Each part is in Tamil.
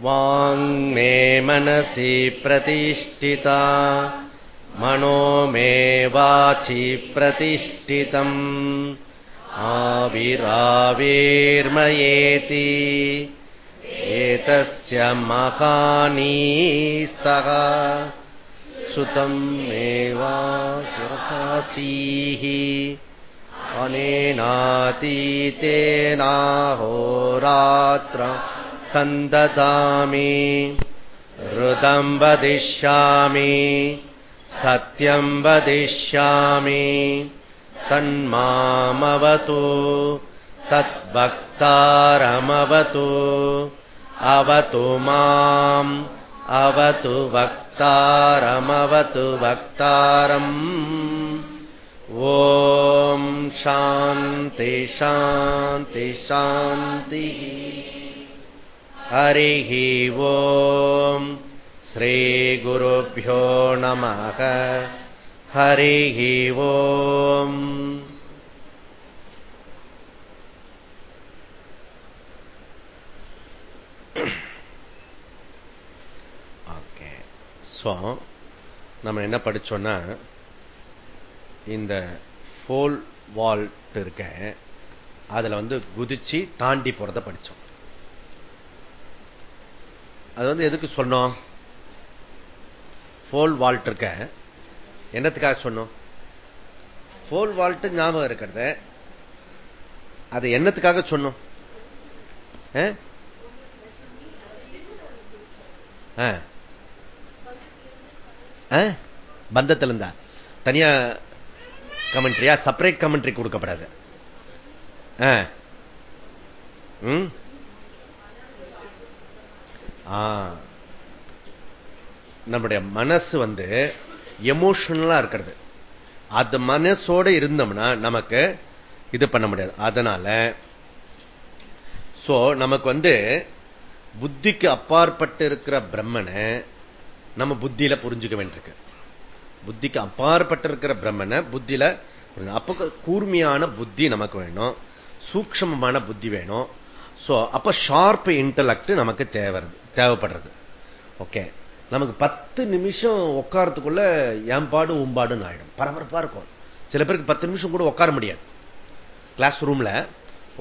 वाङ्मे मनसि प्रतिष्ठिता। मनो मे वाचि प्रतिष्ठितम्। आविराविर्मयेति। एतस्य मकानीस्तः श्रुतम् मेवासीः अनेनातीतेनाहोरात्र सन्ददामि। ऋतम् वदिष्यामि। सत्यम् वदिष्यामि। तन्मामवतु। तद्वक्तारमवतु। अवतु माम्। अवतु वक्तारमवतु वक्तारम्। ॐ शान्ति शान्ति शान्तिः हरिः ॐ श्रीगुरुभ्यो नमः हरिः ॐ ஓகே ஸோ நம்ம என்ன படிச்சோம்னா இந்த ஃபோல் வால்ட் இருக்க அதுல வந்து குதிச்சு தாண்டி போறத படிச்சோம் அது வந்து எதுக்கு சொன்னோம்? ஃபோல் வால்ட் இருக்க. என்னத்துக்காக சொன்னோம்? ஃபோல் வால்ட் ஞாபகம் இருக்கிறத. அது என்னத்துக்காக சொன்னோம்? பந்தத்தில் இருந்தா தனியா கமெண்ட்ரியா செப்பரேட் கமெண்ட்ரி கொடுக்கப்படாது. நம்முடைய மனசு வந்து எமோஷனலா இருக்கிறது. அது மனசோட இருந்தோம்னா நமக்கு இது பண்ண முடியாது. அதனால சோ நமக்கு வந்து புத்திக்கு அப்பாற்பட்டு இருக்கிற பிரம்மனை நம்ம புத்தியில புரிஞ்சுக்க வேண்டியிருக்கு. புத்திக்கு அப்பாற்பட்டு இருக்கிற பிரம்மனை புத்தியில அப்ப கூர்மையான புத்தி நமக்கு வேணும். சூக்ஷமமான புத்தி வேணும். சோ அப்ப ஷார்ப் இன்டலக்ட் நமக்கு தேவை தேவைப்படுறது. ஓகே நமக்கு பத்து நிமிஷம் உட்காரத்துக்குள்ள ஏம்பாடு உம்பாடுன்னு ஆயிடும். பரபரப்பா இருக்கும். சில பேருக்கு பத்து நிமிஷம் கூட உட்கார முடியாது. கிளாஸ் ரூம்ல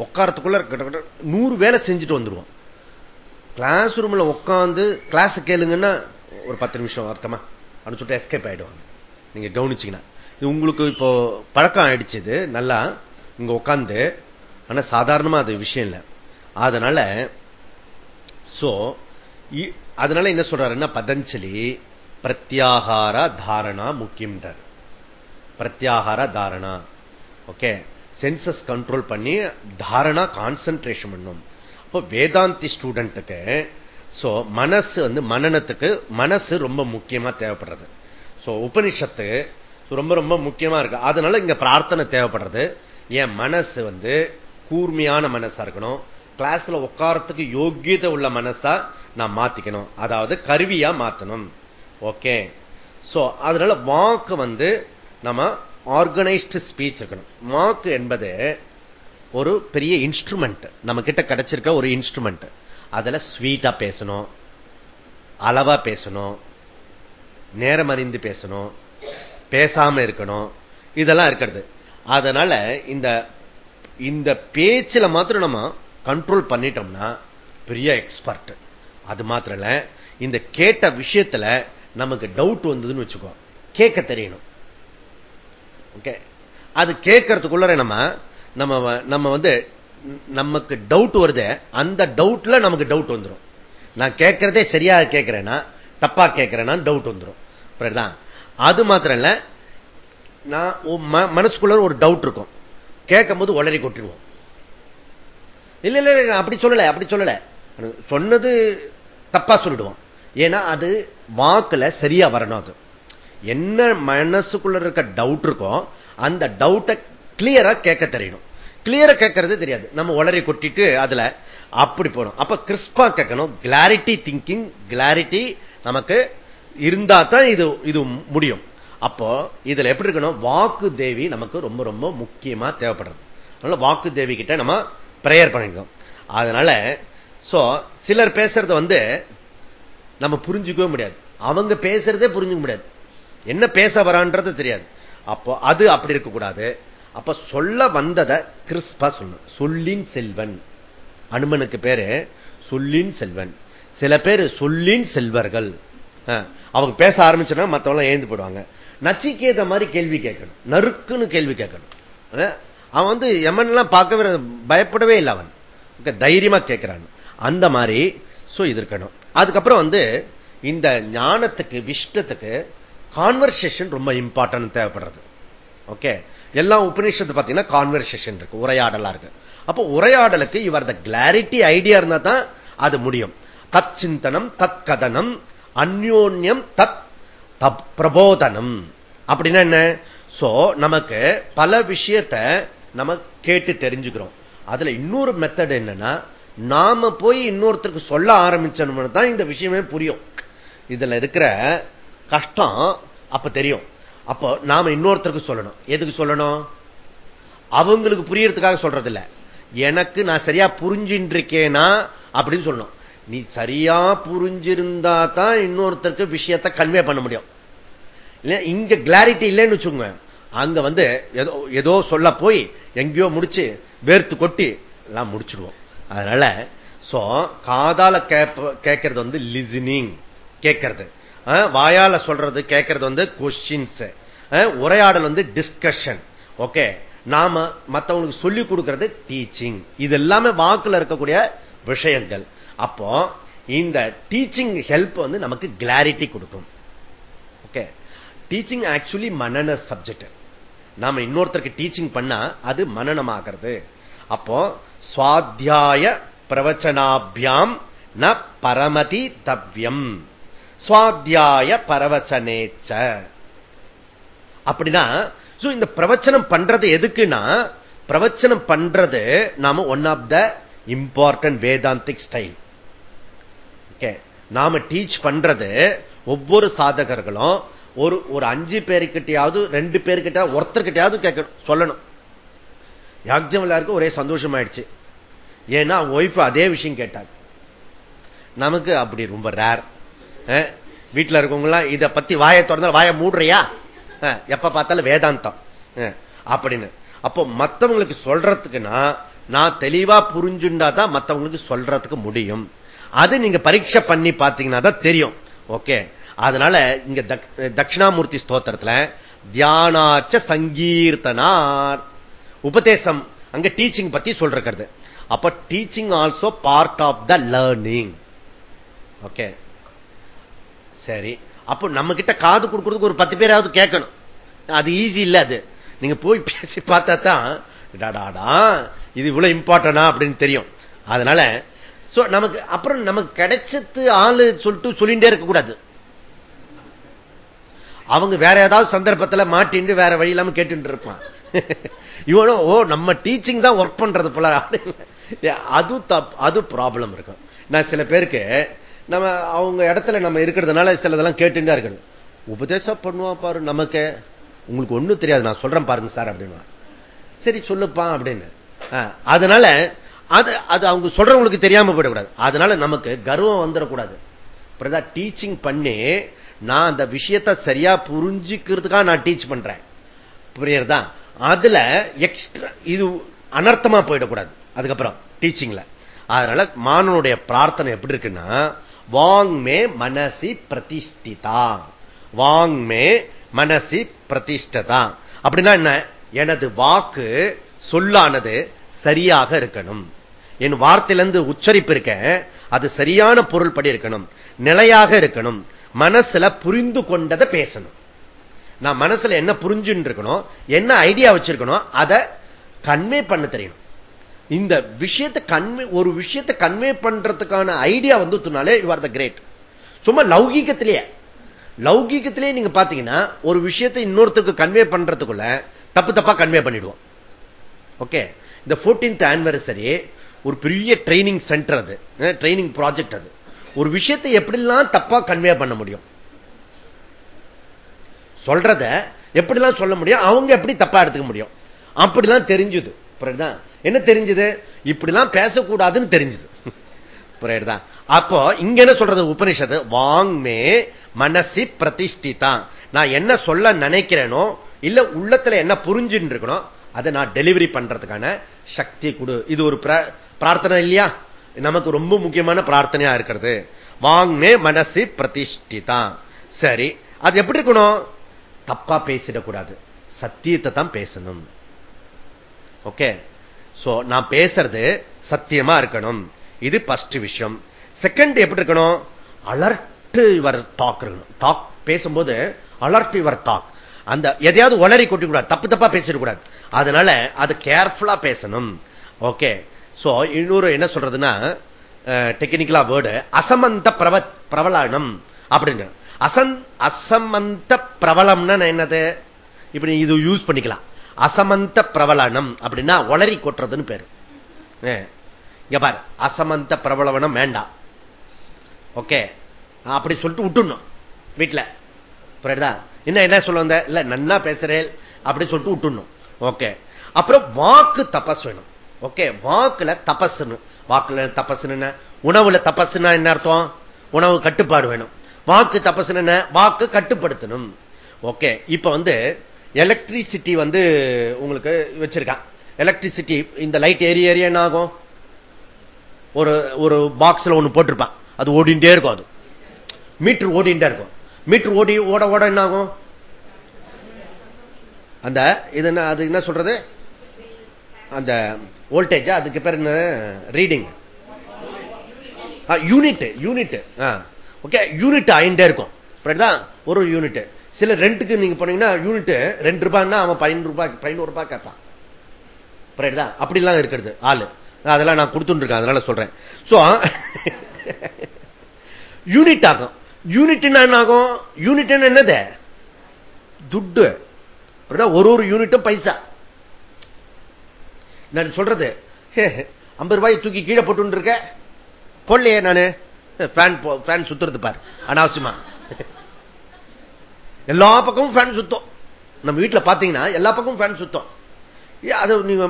உட்காரத்துக்குள்ள நூறு வேலை செஞ்சுட்டு வந்துருவோம். கிளாஸ் ரூம்ல உட்காந்து கிளாஸ் கேளுங்கன்னா ஒரு பத்து நிமிஷம் அர்த்தமா அப்படின்னு சொல்லிட்டு எஸ்கேப் ஆயிடுவாங்க. நீங்க கவனிச்சீங்கன்னா. இது உங்களுக்கு இப்போ பழக்கம் ஆயிடுச்சு நல்லா இங்க உட்காந்து ஆனா சாதாரணமா அது விஷயம் இல்லை. அதனால சோ அதனால என்ன சொல்றாருன்னா பதஞ்சலி பிரத்யாகார தாரணா முக்கியம்ன்றார். பிரத்யாகார தாரணா. ஓகே? சென்சஸ் கண்ட்ரோல் பண்ணி தாரணா கான்சென்ட்ரேஷன் பண்ணும். அப்போ வேதாந்தி ஸ்டூடெண்ட்டுக்கு சோ மனசு வந்து மனநத்துக்கு மனசு ரொம்ப முக்கியமா தேவைப்படுறது. சோ உபனிஷத்து ரொம்ப ரொம்ப முக்கியமா இருக்கு. அதனால இங்க பிரார்த்தனை தேவைப்படுறது. என் மனசு வந்து கூர்மையான மனசா இருக்கணும். கிளாஸ்ல உட்காரத்துக்கு யோக்கியதை உள்ள மனசா நான் மாத்திக்கணும். அதாவது கருவியா மாத்தணும். ஓகே? சோ அதனால வாக்கு வந்து நம்ம ஆர்கனைஸ்டு ஸ்பீச் இருக்கணும். வாக்கு என்பது ஒரு பெரிய இன்ஸ்ட்ருமெண்ட் நம்ம கிட்ட கிடைச்சிருக்க ஒரு இன்ஸ்ட்ருமெண்ட் அதுல ஸ்வீட்டா பேசணும். அளவா பேசணும். நேரம் அறிந்து பேசணும். பேசாம இருக்கணும். இதெல்லாம் இருக்கிறது. அதனால இந்த இந்த பேச்சில் மாத்திரம் நம்ம கண்ட்ரோல் பண்ணிட்டோம்னா பெரிய எக்ஸ்பர்ட் அது மாத்திரம் இல்ல இந்த கேட்ட விஷயத்துல நமக்கு டவுட் வந்ததுன்னு வச்சுக்கோ. கேட்க தெரியணும். ஓகே அது கேட்கறதுக்குள்ள நம்ம நம்ம நம்ம வந்து நமக்கு டவுட் வருது அந்த டவுட்ல நமக்கு டவுட் வந்துடும் நான் கேட்கறதே சரியா கேட்கிறேன்னா தப்பா கேட்கிறேன்னா டவுட் வந்துடும் அது மாத்திரம் இல்ல நான் மனசுக்குள்ள ஒரு டவுட் இருக்கும். கேட்கும் போது உளறி கொட்டிடுவோம் இல்ல இல்ல அப்படி சொல்லல அப்படி சொல்லல. சொன்னது தப்பா சொல்லிடுவோம். ஏன்னா அது வாக்குல சரியா வரணும் அது. என்ன மனசுக்குள்ள இருக்க டவுட் இருக்கும் அந்த டவுட்டை கிளியரா கேட்க தெரியணும். கிளியரா கேட்கறது தெரியாது. நம்ம உளறி கொட்டிட்டு அதுல அப்படி போகணும் அப்ப கிறிஸ்பா கேட்கணும். கிளாரிட்டி திங்கிங் கிளாரிட்டி நமக்கு இருந்தா தான் இது இது முடியும். அப்போ இதுல எப்படி இருக்கணும்? வாக்கு தேவி நமக்கு ரொம்ப ரொம்ப முக்கியமா தேவைப்படுறது. அதனால வாக்கு தேவி கிட்ட நம்ம பிரேயர் பண்ணிக்கணும். அதனால சோ சிலர் பேசுறது வந்து நம்ம புரிஞ்சுக்கவே முடியாது. அவங்க பேசுறதே புரிஞ்சுக்க முடியாது. என்ன பேச வரான்றது தெரியாது. அப்போ அது அப்படி இருக்கக்கூடாது. அப்ப சொல்ல வந்ததை கிறிஸ்பா சொல்லணும். சொல்லின் செல்வன். அனுமனுக்கு பேரு சொல்லின் செல்வன். சில பேர் சொல்லின் செல்வர்கள். அவங்க பேச ஆரம்பிச்சோன்னா மத்தவங்க எழுந்து போடுவாங்க நச்சிக்கேத மாதிரி கேள்வி கேட்கணும். நறுக்குன்னு கேள்வி கேட்கணும். அவன் வந்து எமன் எல்லாம் பார்க்கவே பயப்படவே இல்லை அவன். தைரியமா கேட்கிறான். அந்த மாதிரி இது இருக்கணும் அதுக்கப்புறம் வந்து இந்த ஞானத்துக்கு விஷ்டத்துக்கு கான்வர்சேஷன் ரொம்ப இம்பார்ட்டன் தேவைப்படுறது. ஓகே எல்லா உபநிஷத்து பார்த்தீங்கன்னா கான்வர்சேஷன் இருக்கு உரையாடலா இருக்கு. அப்போ உரையாடலுக்கு இவர் த கிளாரிட்டி ஐடியா இருந்தா தான் அது முடியும். தத் சிந்தனம் தத் கதனம் அந்யோன்யம் தத் பிரபோதனம். அப்படின்னா என்ன? சோ நமக்கு பல விஷயத்த நம்ம கேட்டு தெரிஞ்சுக்கிறோம். அதுல இன்னொரு மெத்தட் என்னன்னா நாம போய் இன்னொருத்தருக்கு சொல்ல ஆரம்பிச்சோம்னு தான் இந்த விஷயமே புரியும். இதுல இருக்கிற கஷ்டம் அப்ப தெரியும். அப்போ நாம இன்னொருத்தருக்கு சொல்லணும். எதுக்கு சொல்லணும்? அவங்களுக்கு புரியறதுக்காக சொல்றது இல்ல எனக்கு நான் சரியா புரிஞ்சின்னு இருக்கேனா அப்படின்னு சொல்லணும். நீ சரியா புரிஞ்சிருந்தா தான் இன்னொருத்தருக்கு விஷயத்தை கன்வே பண்ண முடியும். இங்க கிளாரிட்டி இல்லைன்னு வச்சுக்கோங்க. அங்க வந்து ஏதோ ஏதோ சொல்ல போய் எங்கேயோ முடிச்சு வேர்த்து கொட்டி எல்லாம் முடிச்சிடுவோம். அதனால சோ காதால கேட்கறது வந்து லிசனிங் கேட்கறது வாயால சொல்றது கேட்கறது வந்து கொஸ்டின்ஸ் உரையாடல் வந்து டிஸ்கஷன் ஓகே நாம மத்தவங்களுக்கு சொல்லி கொடுக்கிறது டீச்சிங் இது எல்லாமே வாக்குல இருக்கக்கூடிய விஷயங்கள். அப்போ இந்த டீச்சிங் ஹெல்ப் வந்து நமக்கு கிளாரிட்டி கொடுக்கும். ஓகே டீச்சிங் ஆக்சுவலி மனன சப்ஜெக்ட் நாம இன்னொருத்தருக்கு டீச்சிங் பண்ணா அது மனநமாகிறது. அப்போ சுவாத்தியாய பிரவச்சனாபியாம் ந பரமதி தவ்யம். சுவாத்தியாய பரவச்சனேச்ச. அப்படின்னா இந்த பிரவச்சனம் பண்றது எதுக்குன்னா பிரவச்சனம் பண்றது நாம one of the important Vedantic style okay நாம டீச் பண்றது ஒவ்வொரு சாதகர்களும் ஒரு ஒரு அஞ்சு பேருக்கிட்டையாவது ரெண்டு பேருக்கிட்ட ஒருத்தர்கிட்டையாவது கேட்கணும் சொல்லணும். யாக்ஜம் எல்லாருக்கும் ஒரே சந்தோஷம் ஆயிடுச்சு ஏன்னா ஒய்ஃப் அதே விஷயம் கேட்டாங்க. நமக்கு அப்படி ரொம்ப ரேர் வீட்டில் இருக்கவங்களாம் இதை பத்தி வாயை திறந்தால் வாயை மூடுறியா? எப்ப பார்த்தாலும் வேதாந்தம். அப்படின்னு. அப்போ மற்றவங்களுக்கு சொல்றதுக்குன்னா நான் தெளிவா புரிஞ்சுண்டா தான் மற்றவங்களுக்கு சொல்றதுக்கு முடியும். அது நீங்க பரீட்சை பண்ணி பார்த்தீங்கன்னா தான் தெரியும். ஓகே. அதனால இங்க தட்சிணாமூர்த்தி ஸ்தோத்திரத்துல தியானாச்ச சங்கீர்த்தனார். உபதேசம் அங்க டீச்சிங் பத்தி சொல்றது அப்ப teaching also part of the learning okay சரி. அப்போ நம்ம கிட்ட காது கொடுக்கறதுக்கு ஒரு பத்து பேராவது கேட்கணும். அது ஈஸி இல்ல அது. நீங்க போய் பேசி பார்த்தா தான் இது இவ்வளவு இம்பார்ட்டனா அப்படின்னு தெரியும். அதனால நமக்கு அப்புறம் நமக்கு கிடைச்சது ஆளு சொல்லிட்டு சொல்லிட்டே இருக்க கூடாது அவங்க வேற ஏதாவது சந்தர்ப்பத்தில் மாட்டின்னு வேற வழி இல்லாம கேட்டு இருப்பான். இவனும் ஓ நம்ம டீச்சிங் தான் ஒர்க் பண்றது போல. அது அது ப்ராப்ளம் இருக்கும். நான் சில பேருக்கு நம்ம அவங்க இடத்துல நம்ம இருக்கிறதுனால சிலதெல்லாம் கேட்டுதான் இருக்கணும். உபதேசம் பண்ணுவான் பாரு நமக்கு. உங்களுக்கு ஒண்ணும் தெரியாது. நான் சொல்றேன் பாருங்க சார் அப்படின்னு. சரி சொல்லுப்பா அப்படின்னு. அதனால அது அது அவங்க சொல்றவங்களுக்கு தெரியாம போயிடக்கூடாது. அதனால நமக்கு கர்வம் வந்துடக்கூடாது. பிரதா டீச்சிங் பண்ணி நான் அந்த விஷயத்த சரியா புரிஞ்சுக்கிறதுக்காக நான் டீச் பண்றேன். புரியுறதா? அதுல எக்ஸ்ட்ரா இது அனர்த்தமா போயிடக்கூடாது. அதுக்கப்புறம் டீச்சிங்ல அதனால மாணவனுடைய பிரார்த்தனை எப்படி இருக்குன்னா வாங்மே மனசி பிரதிஷ்டிதா. வாங்மே மனசி பிரதிஷ்டதா. அப்படின்னா என்ன? எனது வாக்கு சொல்லானது சரியாக இருக்கணும். என் வார்த்தையிலிருந்து உச்சரிப்பு இருக்க அது சரியான பொருள் படி இருக்கணும். நிலையாக இருக்கணும். மனசுல புரிந்து கொண்டதை பேசணும். நான் மனசுல என்ன புரிஞ்சுன்னு இருக்கணும் என்ன ஐடியா வச்சிருக்கணும் அதை கன்வே பண்ண தெரியணும். இந்த விஷயத்தை கன்வே ஒரு விஷயத்தை கன்வே பண்றதுக்கான ஐடியா வந்து தூனாலே யூ ஆர் த கிரேட் சும்மா லௌகீகத்திலேயே. லௌகீகத்திலேயே நீங்க பாத்தீங்கன்னா ஒரு விஷயத்தை இன்னொருத்தருக்கு கன்வே பண்றதுக்குள்ள தப்பு தப்பா கன்வே பண்ணிடுவோம். ஓகே இந்த போர்டீன்த் ஆனிவர்சரி ஒரு பெரிய ட்ரைனிங் சென்டர் அது. ட்ரைனிங் ப்ராஜெக்ட் அது. ஒரு விஷயத்தை எப்படிலாம் தப்பா கன்வே பண்ண முடியும்? சொல்றத எப்படிலாம் சொல்ல முடியும்? அவங்க எப்படி தப்பா எடுத்துக்க முடியும்? அப்படிலாம் தெரிஞ்சுது. என்ன தெரிஞ்சது? இப்படிலாம் பேசக்கூடாதுன்னு தெரிஞ்சது. புரியுதா? அப்போ இங்க என்ன சொல்றது உபனிஷத்து? வாங்மே மனசி பிரதிஷ்டிதான் நான் என்ன சொல்ல நினைக்கிறேனோ இல்ல உள்ளத்துல என்ன புரிஞ்சுட்டு இருக்கணும் அதை நான் டெலிவரி பண்றதுக்கான சக்தி கொடு. இது ஒரு பிரார்த்தனை இல்லையா? நமக்கு ரொம்ப முக்கியமான பிரார்த்தனையா இருக்கிறது. வாங்மே மனசு பிரதிஷ்டிதான் சரி அது எப்படி இருக்கணும்? தப்பா பேசிடக்கூடாது. சத்தியத்தை தான் பேசணும். ஓகே சோ நான் பேசுறது சத்தியமா இருக்கணும். இது ஃபர்ஸ்ட் விஷயம். செகண்ட் எப்படி இருக்கணும்? அலர்ட் இவர் டாக் இருக்கணும். டாக் பேசும்போது அலர்ட் இவர் டாக் அந்த எதையாவது ஒளரி கொட்டி கூடாது தப்பு தப்பா பேசிடக்கூடாது. அதனால அது கேர்ஃபுல்லா பேசணும். ஓகே சோ இன்னொரு என்ன சொல்றதுன்னா டெக்னிக்கலா வேர்டு அசமந்த பிரவ பிரபலானம் அப்படின்னு அசன் அசமந்த பிரபலம்னா என்னது? இப்படி இது யூஸ் பண்ணிக்கலாம். அசமந்த பிரபலனம் அப்படின்னா ஒளரி கொட்டுறதுன்னு பேரு. இங்க பாரு. அசமந்த பிரபலவனம் வேண்டாம். ஓகே. அப்படி சொல்லிட்டு விட்டுணும் வீட்டுல புரியுதா? என்ன என்ன சொல்ல வந்த? இல்ல நன்னா பேசுறேன். அப்படி சொல்லிட்டு விட்டுணும் ஓகே. அப்புறம் வாக்கு தபஸ் வேணும். ஓகே. வாக்குல தபஸ்னு வாக்குல தபஸ்னு உணவுல தபஸ்னா என்ன அர்த்தம்? உணவு கட்டுப்பாடு வேணும். வாக்கு தபஸ்னு என்ன? வாக்கு கட்டுப்படுத்தணும். ஓகே இப்ப வந்து எலக்ட்ரிசிட்டி வந்து உங்களுக்கு வச்சிருக்கான். எலக்ட்ரிசிட்டி இந்த லைட் ஏரிய ஏரியா என்ன ஆகும்? ஒரு ஒரு பாக்ஸ்ல ஒண்ணு போட்டிருப்பான். அது ஓடிண்டே இருக்கும் அது. மீட்டர் ஓடிண்டே இருக்கும். மீட்டர் ஓடி ஓட ஓட என்ன ஆகும்? அந்த இது என்ன அது என்ன சொல்றது? அந்த வோல்டேஜ் அதுக்கு பேர் என்ன? Reading unit unit okay unit ஆயிண்டே இருக்கும். ஒரு யூனிட் சில ரெண்டுக்கு நீங்க போனீங்கன்னா யூனிட் ரெண்டு ரூபாய்னா அவன் பதினொரு ரூபாய் பதினோரு ரூபாய் கேட்பான். அப்படிலாம் இருக்கிறது ஆளு. அதெல்லாம் நான் கொடுத்துருக்கேன் அதனால சொல்றேன். யூனிட் ஆகும். யூனிட் என்ன ஆகும்? யூனிட் என்னது? துட்டு. ஒரு ஒரு யூனிட்டும் பைசா. நான் சொல்றது ஐம்பது ரூபாய் தூக்கி கீழே போட்டு இருக்க? போடலையே நானு. ஃபேன் சுத்துறது பாரு. அனாவசியமா. எல்லா பக்கமும் ஃபேன் சுத்தம். நம்ம வீட்டில் பாத்தீங்கன்னா எல்லா பக்கமும் ஃபேன் சுத்தம். அது நீங்க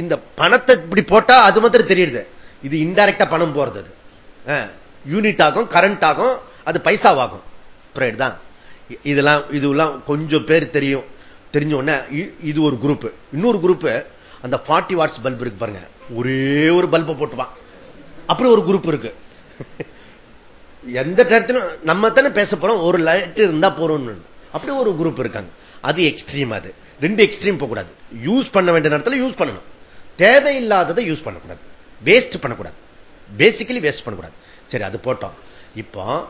இந்த பணத்தை இப்படி போட்டா அது மாத்திரம் தெரியுது. இது இன்டைரக்டா பணம் போறது யூனிட் ஆகும் கரண்ட் ஆகும் அது பைசாவாகும். தான் இதெல்லாம் இதுலாம் கொஞ்சம் பேர் தெரியும். தெரிஞ்ச உடனே இது ஒரு குரூப் இன்னொரு குரூப் அந்த ஃபார்ட்டி வாட்ஸ் பல்ப் இருக்கு பாருங்க. ஒரே ஒரு பல்பை போட்டுவான் அப்படி ஒரு குரூப் இருக்கு. எந்த நேரத்திலும் நம்ம தானே பேச போறோம் ஒரு லைட் இருந்தா போறோம் அப்படி ஒரு குரூப் இருக்காங்க. அது எக்ஸ்ட்ரீம் அது. ரெண்டு எக்ஸ்ட்ரீம் போகக்கூடாது. யூஸ் பண்ண வேண்டிய நேரத்தில் யூஸ் பண்ணணும். தேவையில்லாததை யூஸ் பண்ணக்கூடாது. வேஸ்ட் பண்ணக்கூடாது. பேசிக்கலி வேஸ்ட் பண்ணக்கூடாது. சரி அது போட்டோம். இப்போ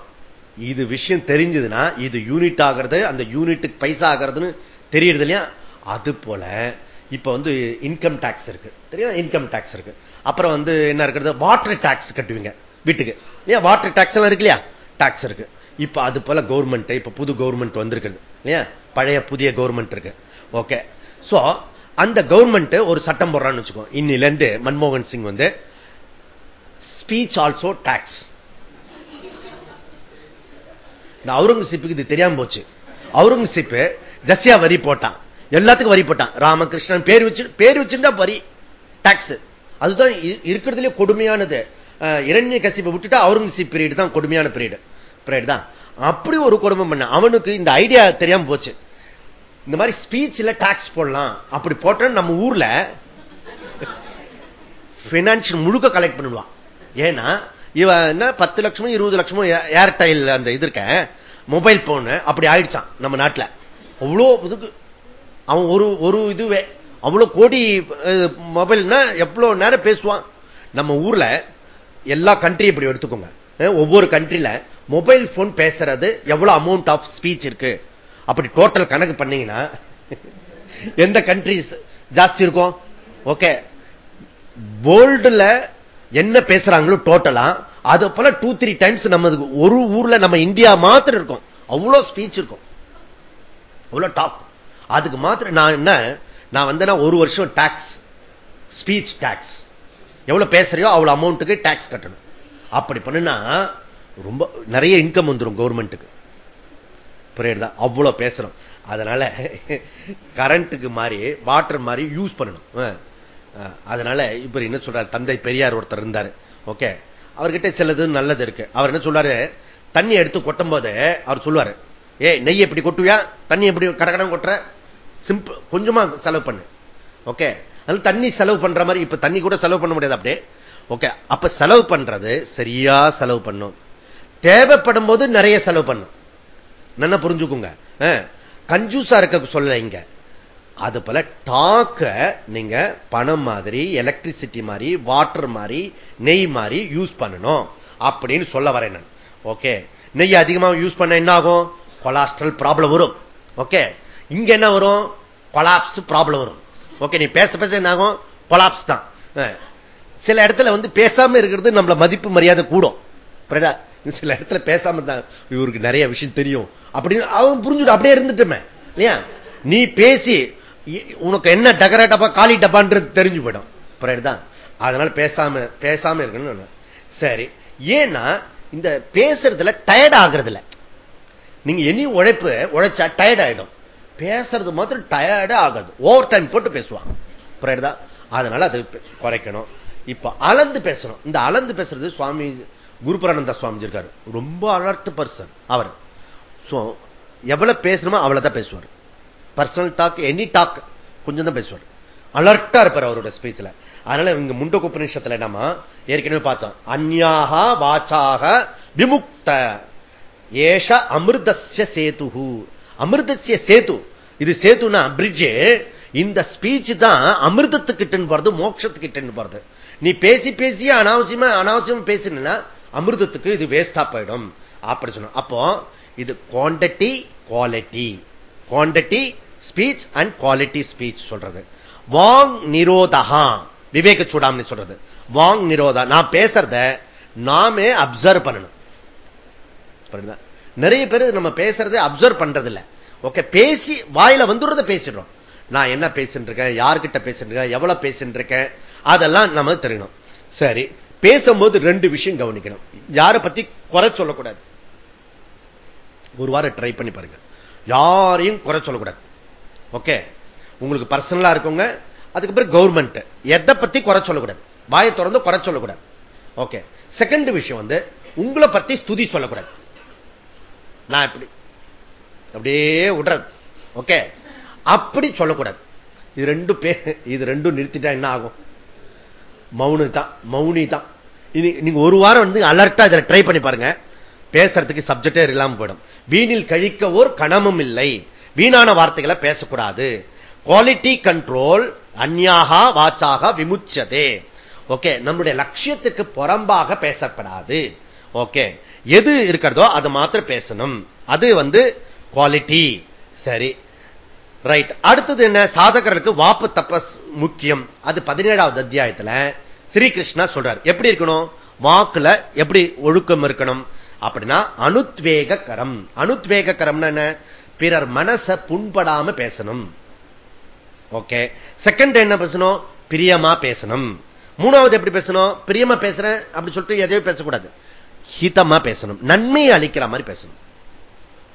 இது விஷயம் தெரிஞ்சதுன்னா இது யூனிட் ஆகிறது அந்த யூனிட்டுக்கு பைசா ஆகிறதுன்னு தெரியுது இல்லையா? அது போல இப்ப வந்து இன்கம் டாக்ஸ் இருக்கு. தெரியும் இன்கம் டாக்ஸ் இருக்கு. அப்புறம் வந்து என்ன இருக்கிறது? வாட்டர் டாக்ஸ் கட்டுவீங்க. வீட்டுக்கு. ஏன் வாட்டர் டாக்ஸ் எல்லாம் இருக்கு இல்லையா? டாக்ஸ் இருக்கு. இப்ப அது போல கவர்மெண்ட் இப்ப புது கவர்மெண்ட் வந்திருக்குது. இல்லையா? பழைய புதிய கவர்மெண்ட் இருக்கு. ஓகே சோ அந்த கவர்மெண்ட் ஒரு சட்டம் போடுறான்னு வச்சுக்கோ. இன்னில இருந்து மன்மோகன் சிங் வந்து ஸ்பீச் ஆல்சோ டாக்ஸ் இந்த அவுரங்கசீப்புக்கு இது தெரியாம போச்சு. அவுரங்கசீப் ஜஸ்யா வரி போட்டான். எல்லாத்துக்கும் வரி போட்டான். ராமகிருஷ்ணன் பேர் வச்சு பேர் வச்சிருந்தா வரி. டாக்ஸ் அதுதான் இருக்கிறதுலே கொடுமையானது. இரண்ய கசிப்பை விட்டுட்டா அவுரங்கசீப் பீரியட் தான் கொடுமையான பீரியட் பீரியட் தான். அப்படி ஒரு குடும்பம் பண்ண அவனுக்கு இந்த ஐடியா தெரியாம போச்சு. இந்த மாதிரி ஸ்பீச்ல டாக்ஸ் போடலாம். அப்படி போட்ட நம்ம ஊர்ல பினான்சியல் முழுக்க கலெக்ட் பண்ணிடுவான் ஏன்னா இவன் என்ன பத்து லட்சமும் இருபது லட்சமும் ஏர்டைல் அந்த இது இருக்க மொபைல் போன் அப்படி ஆயிடுச்சான் நம்ம நாட்டில். அவ்வளோ இதுக்கு அவன் ஒரு ஒரு இதுவே அவ்வளோ கோடி மொபைல்னா எவ்வளோ நேரம் பேசுவான். நம்ம ஊர்ல எல்லா கண்ட்ரி இப்படி எடுத்துக்கோங்க. ஒவ்வொரு கண்ட்ரில மொபைல் போன் பேசுறது எவ்வளவு அமௌண்ட் ஆஃப் ஸ்பீச் இருக்கு. அப்படி டோட்டல் கணக்கு பண்ணீங்கன்னா எந்த கண்ட்ரிஸ் ஜாஸ்தி இருக்கும்? ஓகே வேர்ல்டுல என்ன பேசுறாங்களோ டோட்டலா அது போல டூ த்ரீ டைம்ஸ் நம்ம ஒரு ஊர்ல நம்ம இந்தியா மாத்திரம் இருக்கும். அவ்வளவு ஸ்பீச் இருக்கும். அவ்வளவு டாப் அதுக்கு மாத்திரம் நான் என்ன நான் வந்து ஒரு வருஷம் டாக்ஸ் ஸ்பீச் டாக்ஸ் எவ்வளவு பேசுறியோ அவ்வளவு அமௌண்ட்டுக்கு டாக்ஸ் கட்டணும். அப்படி பண்ணுனா ரொம்ப நிறைய இன்கம் வந்துடும் கவர்மெண்ட்டுக்கு புரியுதா? அவ்வளவு பேசுறோம். அதனால கரண்ட்டுக்கு மாதிரி வாட்டர் மாதிரி யூஸ் பண்ணணும். அதனால இப்ப என்ன சொல்றாரு? தந்தை பெரியார் ஒருத்தர் இருந்தாரு. ஓகே? அவர்கிட்ட சிலது நல்லது இருக்கு. அவர் என்ன சொல்றாரு? தண்ணி எடுத்து கொட்டும் போது அவர் சொல்லுவாரு ஏ நெய் எப்படி கொட்டுவியா? தண்ணி எப்படி கடகடம் கொட்டுற? சிம்பிள் கொஞ்சமா செலவு பண்ணு. ஓகே? அதனால தண்ணி செலவு பண்ற மாதிரி இப்ப தண்ணி கூட செலவு பண்ண முடியாது அப்படியே. ஓகே அப்ப செலவு பண்றது சரியா செலவு பண்ணும். தேவைப்படும் போது நிறைய செலவு பண்ணும். என்ன புரிஞ்சுக்குங்க. கஞ்சூசா இருக்க சொல்ல இங்க. அது போல டாக்க நீங்க பணம் மாதிரி எலக்ட்ரிசிட்டி மாதிரி வாட்டர் மாதிரி நெய் மாதிரி யூஸ் பண்ணணும் அப்படின்னு சொல்ல வரேன் நான். ஓகே நெய் அதிகமா யூஸ் பண்ண என்ன ஆகும்? கொலாஸ்ட்ரல் ப்ராப்ளம் வரும். ஓகே இங்க என்ன வரும்? கொலாப்ஸ் ப்ராப்ளம் வரும். ஓகே நீ பேச பேச என்ன ஆகும்? கொலாப்ஸ் தான். சில இடத்துல வந்து பேசாம இருக்கிறது நம்மள மதிப்பு மரியாதை கூடும். சில இடத்துல பேசாம தான் இவருக்கு நிறைய விஷயம் தெரியும். அப்படின்னு அவன் புரிஞ்சுட்டு அப்படியே இருந்துட்டுமே இல்லையா? நீ பேசி உனக்கு என்ன டகர டப்பா காலி டப்பான்றது தெரிஞ்சு போயிடும். புரியுதுதான் அதனால பேசாம பேசாம இருக்கணும் சரி. ஏன்னா இந்த பேசுறதுல டயர்ட் ஆகுறதுல நீங்க இனி உழைப்பு உழைச்சா டயர்ட் ஆயிடும். பேசுறது மாத்திரம் டயர்டே ஆகாது. ஓவர் டைம் போட்டு பேசுவாங்க. புரியுதா? அதனால அது குறைக்கணும். இப்ப அளந்து பேசணும். இந்த அளந்து பேசுறது சுவாமி குருபரானந்த சுவாமி இருக்காரு. ரொம்ப அலர்ட் பர்சன் அவர். எவ்வளவு பேசணுமோ அவ்வளவுதான் பேசுவார். பர்சனல் டாக் எனி டாக் கொஞ்சம் தான் பேசுவார். அலர்ட்டா இருப்பார் அவரோட ஸ்பீச்ல அதனால இங்க முண்டக உபநிஷத்துல நம்ம ஏற்கனவே பார்த்தோம். அந்யாக வாச்சாக விமுக்த ஏஷ அமிர்தசிய சேது அமிர்தசிய சேது. இது சேதுனா பிரிட்ஜு இந்த ஸ்பீச் தான் அமிர்தத்துக்கிட்டன்னு போறது மோட்சத்துக்கிட்டு போறது. நீ பேசி பேசி அனாவசியமா அனாவசியம் பேசினா அமிர்தத்துக்கு இது வேஸ்டா போயிடும். அப்படி சொன்ன. அப்போ இது quantity quality quantity speech and quality speech சொல்றது. வாங் நிரோதகா விவேக சூடாமணி சொல்றது. வாங் நிரோதா. நான் பேசுறத நாமே அப்சர்வ் பண்ணணும். நிறைய பேர் நம்ம பேசுறதை அப்சர்வ் பண்றது இல்ல ஓகே பேசி வாயில வந்துடுறத பேசிடுறோம். நான் என்ன பேசிட்டு இருக்கேன்? யார்கிட்ட பேசிட்டு இருக்கேன்? எவ்வளவு பேசிட்டு இருக்கேன்? அதெல்லாம் நம்ம தெரியணும். சரி பேசும்போது ரெண்டு விஷயம் கவனிக்கணும். யாரை பத்தி குறை சொல்லக்கூடாது. ஒரு வாரம் ட்ரை பண்ணி பாருங்க. யாரையும் குறை சொல்லக்கூடாது. ஓகே உங்களுக்கு பர்சனலா இருக்குங்க அதுக்கப்புறம் கவர்மெண்ட் எதை பத்தி குறை சொல்லக்கூடாது? வாயை திறந்து குறை சொல்லக்கூடாது. ஓகே செகண்ட் விஷயம் வந்து உங்களை பத்தி ஸ்துதி சொல்லக்கூடாது. நான் இப்படி அப்படியே விடுறது. ஓகே அப்படி சொல்லக்கூடாது. இது ரெண்டு பேர் இது ரெண்டும் நிறுத்திட்டா என்ன ஆகும்? மௌனி தான் மௌனி தான் நீங்க ஒரு வாரம் வந்து அலர்ட்டா இதில் ட்ரை பண்ணி பாருங்க. பேசுறதுக்கு சப்ஜெக்டே இல்லாமல் போயிடும். வீணில் கழிக்க ஓர் கணமும் இல்லை. வீணான வார்த்தைகளை பேசக்கூடாது. குவாலிட்டி கண்ட்ரோல் அந்யாக வாச்சாக விமுச்சதே. ஓகே நம்முடைய லட்சியத்துக்கு புறம்பாக பேசப்படாது. ஓகே எது இருக்கிறதோ அது மாத்திரம் பேசணும். அது வந்து குவாலிட்டி சரி. ரைட் அடுத்தது என்ன? சாதகர்களுக்கு வாப்பு தப்பஸ் முக்கியம். அது பதினேழாவது அத்தியாயத்துல ஸ்ரீகிருஷ்ணா சொல்றார். எப்படி இருக்கணும்? வாக்குல எப்படி ஒழுக்கம் இருக்கணும்? அப்படின்னா அனுத்வேக கரம் அனுத்வேக கரம்னா என்ன? பிறர் மனச புண்படாம பேசணும். ஓகே செகண்ட் என்ன பேசணும்? பிரியமா பேசணும். மூணாவது எப்படி பேசணும்? பிரியமா பேசுறேன் அப்படி சொல்லிட்டு எதையும் பேசக்கூடாது. ஹிதமா பேசணும். நன்மையை அளிக்கிற மாதிரி பேசணும்.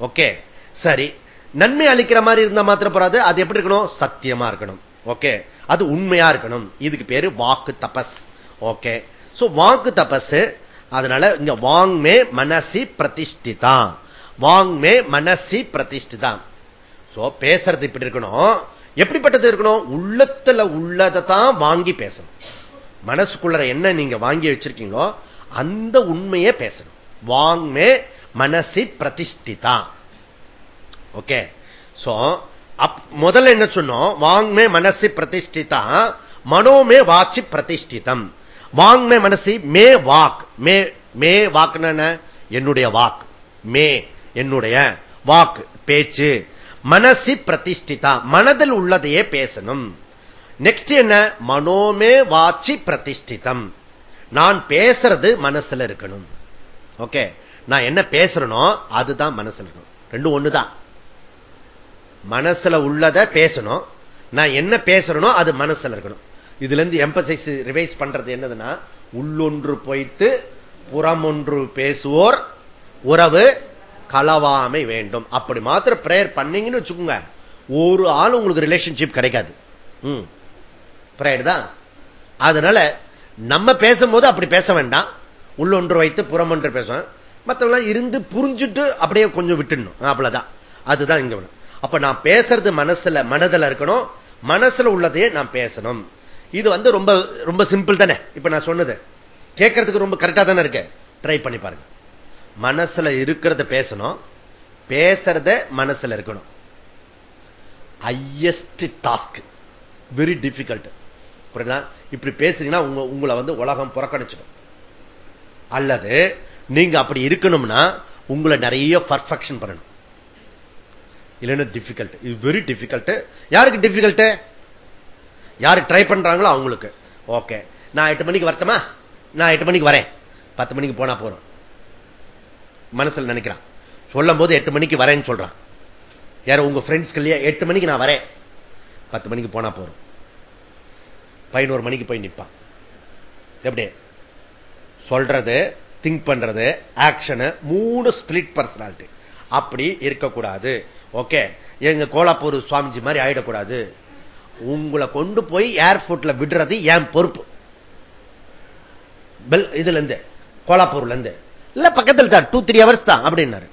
ஓகே? சரி. நன்மை அளிக்கிற மாதிரி இருந்தா மாத்திரம் போறாது. அது எப்படி இருக்கணும்? சத்தியமா இருக்கணும். ஓகே? அது உண்மையா இருக்கணும். இதுக்கு பேரு வாக்கு தபஸ். ஓகே? சோ வாக்கு தபஸ் அதனால இங்க வாங்மே மனசி பிரதிஷ்டிதா வாங்மே மனசி பிரதிஷ்டிதா சோ பேசுறது இப்படி இருக்கணும். எப்படிப்பட்டது இருக்கணும்? உள்ளத்துல உள்ளதை தான் வாங்கி பேசணும். மனசுக்குள்ள என்ன நீங்க வாங்கி வச்சிருக்கீங்களோ அந்த உண்மையை பேசணும். வாங்மே மனசி பிரதிஷ்டிதா. ஓகே? சோ முதல்ல என்ன சொன்னோம்? வாங்மே மனசி பிரதிஷ்டிதா மனோமே வாச்சி பிரதிஷ்டிதம். வாங்மே மனசி மே வாக். மே மே வாக்குன்னு என்னுடைய வாக். மே என்னுடைய வாக்கு பேச்சு. மனசி பிரதிஷ்டிதா மனதில் உள்ளதையே பேசணும். நெக்ஸ்ட் என்ன? மனோமே வாச்சி பிரதிஷ்டிதம். நான் பேசுறது மனசுல இருக்கணும். ஓகே நான் என்ன பேசுறனோ அதுதான் மனசுல இருக்கணும். ரெண்டும் ஒண்ணுதான். மனசுல உள்ளத பேசணும். நான் என்ன பேசுறனோ அது மனசுல இருக்கணும். இதுல இருந்து எம்பசைஸ் ரிவைஸ் பண்றது என்னதுன்னா உள்ளொன்று போய்த்து புறம் ஒன்று பேசுவோர் உறவு களவாமை வேண்டும். அப்படி மாத்திரம் பிரேயர் பண்ணீங்கன்னு வச்சுக்கோங்க. ஒரு ஆள் உங்களுக்கு ரிலேஷன்ஷிப் கிடைக்காது. பிரேயர் தான். அதனால நம்ம பேசும்போது அப்படி பேச வேண்டாம். உள்ளொன்று வைத்து புறம் ஒன்று பேசுவேன் மற்றவெல்லாம் இருந்து புரிஞ்சுட்டு அப்படியே கொஞ்சம் விட்டுடணும். அவ்வளவுதான். அதுதான் இங்க அப்ப நான் பேசுறது மனசுல மனதில் இருக்கணும். மனசுல உள்ளதையே நான் பேசணும். இது வந்து ரொம்ப ரொம்ப சிம்பிள் தானே? இப்ப நான் சொன்னது. கேட்கறதுக்கு ரொம்ப கரெக்டா தானே இருக்கு? ட்ரை பண்ணி பாருங்க. மனசுல இருக்கிறத பேசணும். பேசுறத மனசுல இருக்கணும். ஹையஸ்ட் டாஸ்க் வெரி டிஃபிகல்ட் இப்படி பேசுறீங்கன்னா உங்க உங்களை வந்து உலகம் புறக்கணிச்சிடும். அல்லது நீங்க அப்படி இருக்கணும்னா உங்களை நிறைய பர்ஃபெக்ஷன் பண்ணணும். இல்லைன்னா டிஃபிகல்ட் இது வெரி டிஃபிகல்ட் யாருக்கு டிஃபிகல்ட் யாரு ட்ரை பண்றாங்களோ அவங்களுக்கு. ஓகே நான் எட்டு மணிக்கு வரட்டுமா? நான் எட்டு மணிக்கு வரேன். பத்து மணிக்கு போனா போறோம் மனசில் நினைக்கிறான். சொல்லும் போது எட்டு மணிக்கு வரேன்னு சொல்றான். யாரும் உங்க ஃப்ரெண்ட்ஸ்க்கு எட்டு மணிக்கு நான் வரேன். பத்து மணிக்கு போனா போறோம் பதினோரு மணிக்கு போய் நிற்பான் எப்படி? சொல்றது திங்க் பண்றது ஆக்ஷனு மூணு ஸ்பிளிட் பர்சனாலிட்டி அப்படி இருக்கக்கூடாது. ஓகே எங்க கோலாப்பூர் சுவாமிஜி மாதிரி ஆயிடக்கூடாது. உங்களை கொண்டு போய் ஏர்போர்ட்ல விடுறது என் பொறுப்பு. இதுல இருந்து கோலாப்பூர்ல இருந்து இல்ல பக்கத்தில் தான் டூ த்ரீ ஹவர்ஸ் தான் அப்படின்னாரு.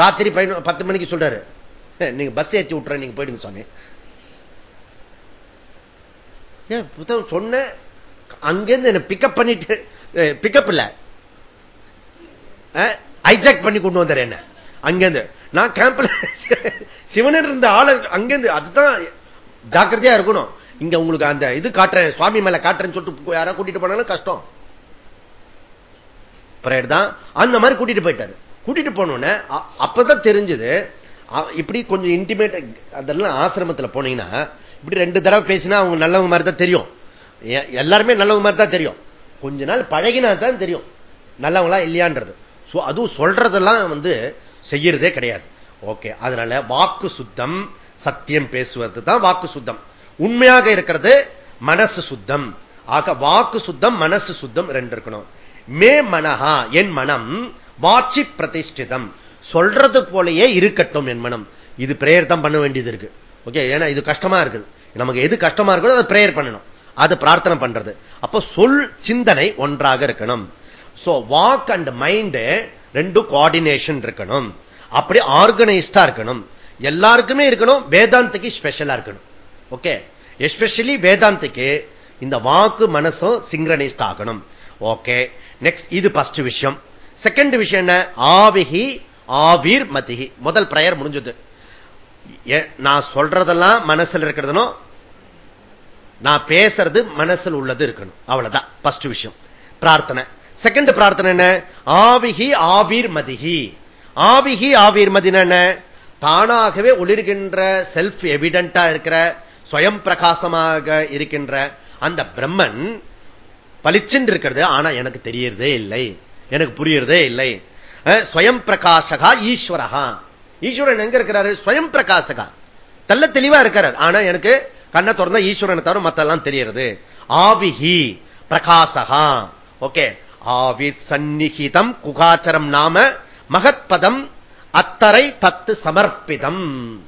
ராத்திரி பத்து மணிக்கு சொல்றாரு. நீங்க பஸ் ஏற்றி விட்டுற நீங்க போயிடுங்க சுவாமி. புத்தகம் சொன்ன அங்கிருந்து என்ன பிக்கப் பண்ணிட்டு பிக்கப் இல்ல. ஐஜாக் பண்ணி கொண்டு வந்தார் என்ன. அங்கிருந்து. நான் கேம்ப்ல சிவனர் இருந்த ஆளு அங்கிருந்து அதுதான் ஜாக்கிரதையா இருக்கணும். இங்க உங்களுக்கு அந்த இது காட்டுறேன் சுவாமி மேல காட்டுறேன்னு சொல்லிட்டு யாரா கூட்டிட்டு போனாலும் கஷ்டம். தான். அந்த மாதிரி கூட்டிட்டு போயிட்டாரு. கூட்டிட்டு போனோன்னு அப்பதான் தெரிஞ்சது இப்படி கொஞ்சம் இன்டிமேட் அதெல்லாம் ஆசிரமத்தில் போனீங்கன்னா இப்படி ரெண்டு தடவை பேசினா அவங்க நல்லவங்க மாதிரி தான் தெரியும். எல்லாருமே நல்லவங்க மாதிரி தான் தெரியும். கொஞ்ச நாள் பழகினா தான் தெரியும். நல்லவங்களா இல்லையான்றது. அதுவும் சொல்றதெல்லாம் வந்து செய்யறதே கிடையாது. ஓகே அதனால வாக்கு சுத்தம் சத்தியம் பேசுவது தான் வாக்கு சுத்தம். உண்மையாக இருக்கிறது மனசு சுத்தம். ஆக வாக்கு சுத்தம் மனசு சுத்தம் ரெண்டு இருக்கணும். மே மனஹா என் மனம் வாட்சி பிரதிஷ்டிதம். சொல்றது போலயே இருக்கட்டும் என் மனம். இது பிரேயர் தான் பண்ண வேண்டியது இருக்கு. ஓகே ஏன்னா இது கஷ்டமா இருக்கு நமக்கு எது கஷ்டமா இருக்கணும் அதை பிரேயர் பண்ணணும். அது பிரார்த்தனை பண்றது. அப்ப சொல் சிந்தனை ஒன்றாக இருக்கணும். சோ வாக் அண்ட் மைண்ட் ரெண்டும் கோஆர்டினேஷன் இருக்கணும். அப்படி ஆர்கனைஸ்டா இருக்கணும். எல்லாருக்குமே இருக்கணும் வேதாந்திக்கு ஸ்பெஷலா இருக்கணும். ஓகே எஸ்பெஷலி வேதாந்திக்கு இந்த வாக்கு மனசும் சிங்க்ரனைஸ்ட் ஆகணும். ஓகே நெக்ஸ்ட் இது பஸ்ட் விஷயம். செகண்ட் விஷயம் என்ன? ஆவிகி ஆவீர் மதிகி முதல் பிரயர் முடிஞ்சது. நான் சொல்றதெல்லாம் மனசில் இருக்கிறதுனோ நான் பேசுறது மனசில் உள்ளது இருக்கணும். அவ்வளவுதான். பஸ்ட் விஷயம். பிரார்த்தனை. செகண்ட் பிரார்த்தனை என்ன? ஆவிகி ஆவீர் மதிகி ஆவிகி ஆவீர் மதின என்ன? தானாகவே ஒளிர்கின்ற செல்ஃப் எவிடென்டா இருக்கிற சுயம் பிரகாசமாக இருக்கின்ற அந்த பிரம்மன் பளிச்சென்று இருக்கிறது. ஆனா எனக்கு தெரியறதே இல்லை. எனக்கு புரியறதே இல்லை. ஸ்வயம் பிரகாசகா ஈஸ்வரகா ஈஸ்வரன் எங்க இருக்கிறாரு? ஸ்வயம் பிரகாசகா. நல்ல தெளிவா இருக்கிறார். ஆனா எனக்கு கண்ணை திறந்தா ஈஸ்வரனை தவிர மத்தெல்லாம் தெரியறது. ஆவிஹி பிரகாசகா ஓகே. ஆவி சந்நிகிதம் குகாச்சரம் நாம மகத்பதம் அத்தரை தத்து சமர்ப்பிதம்.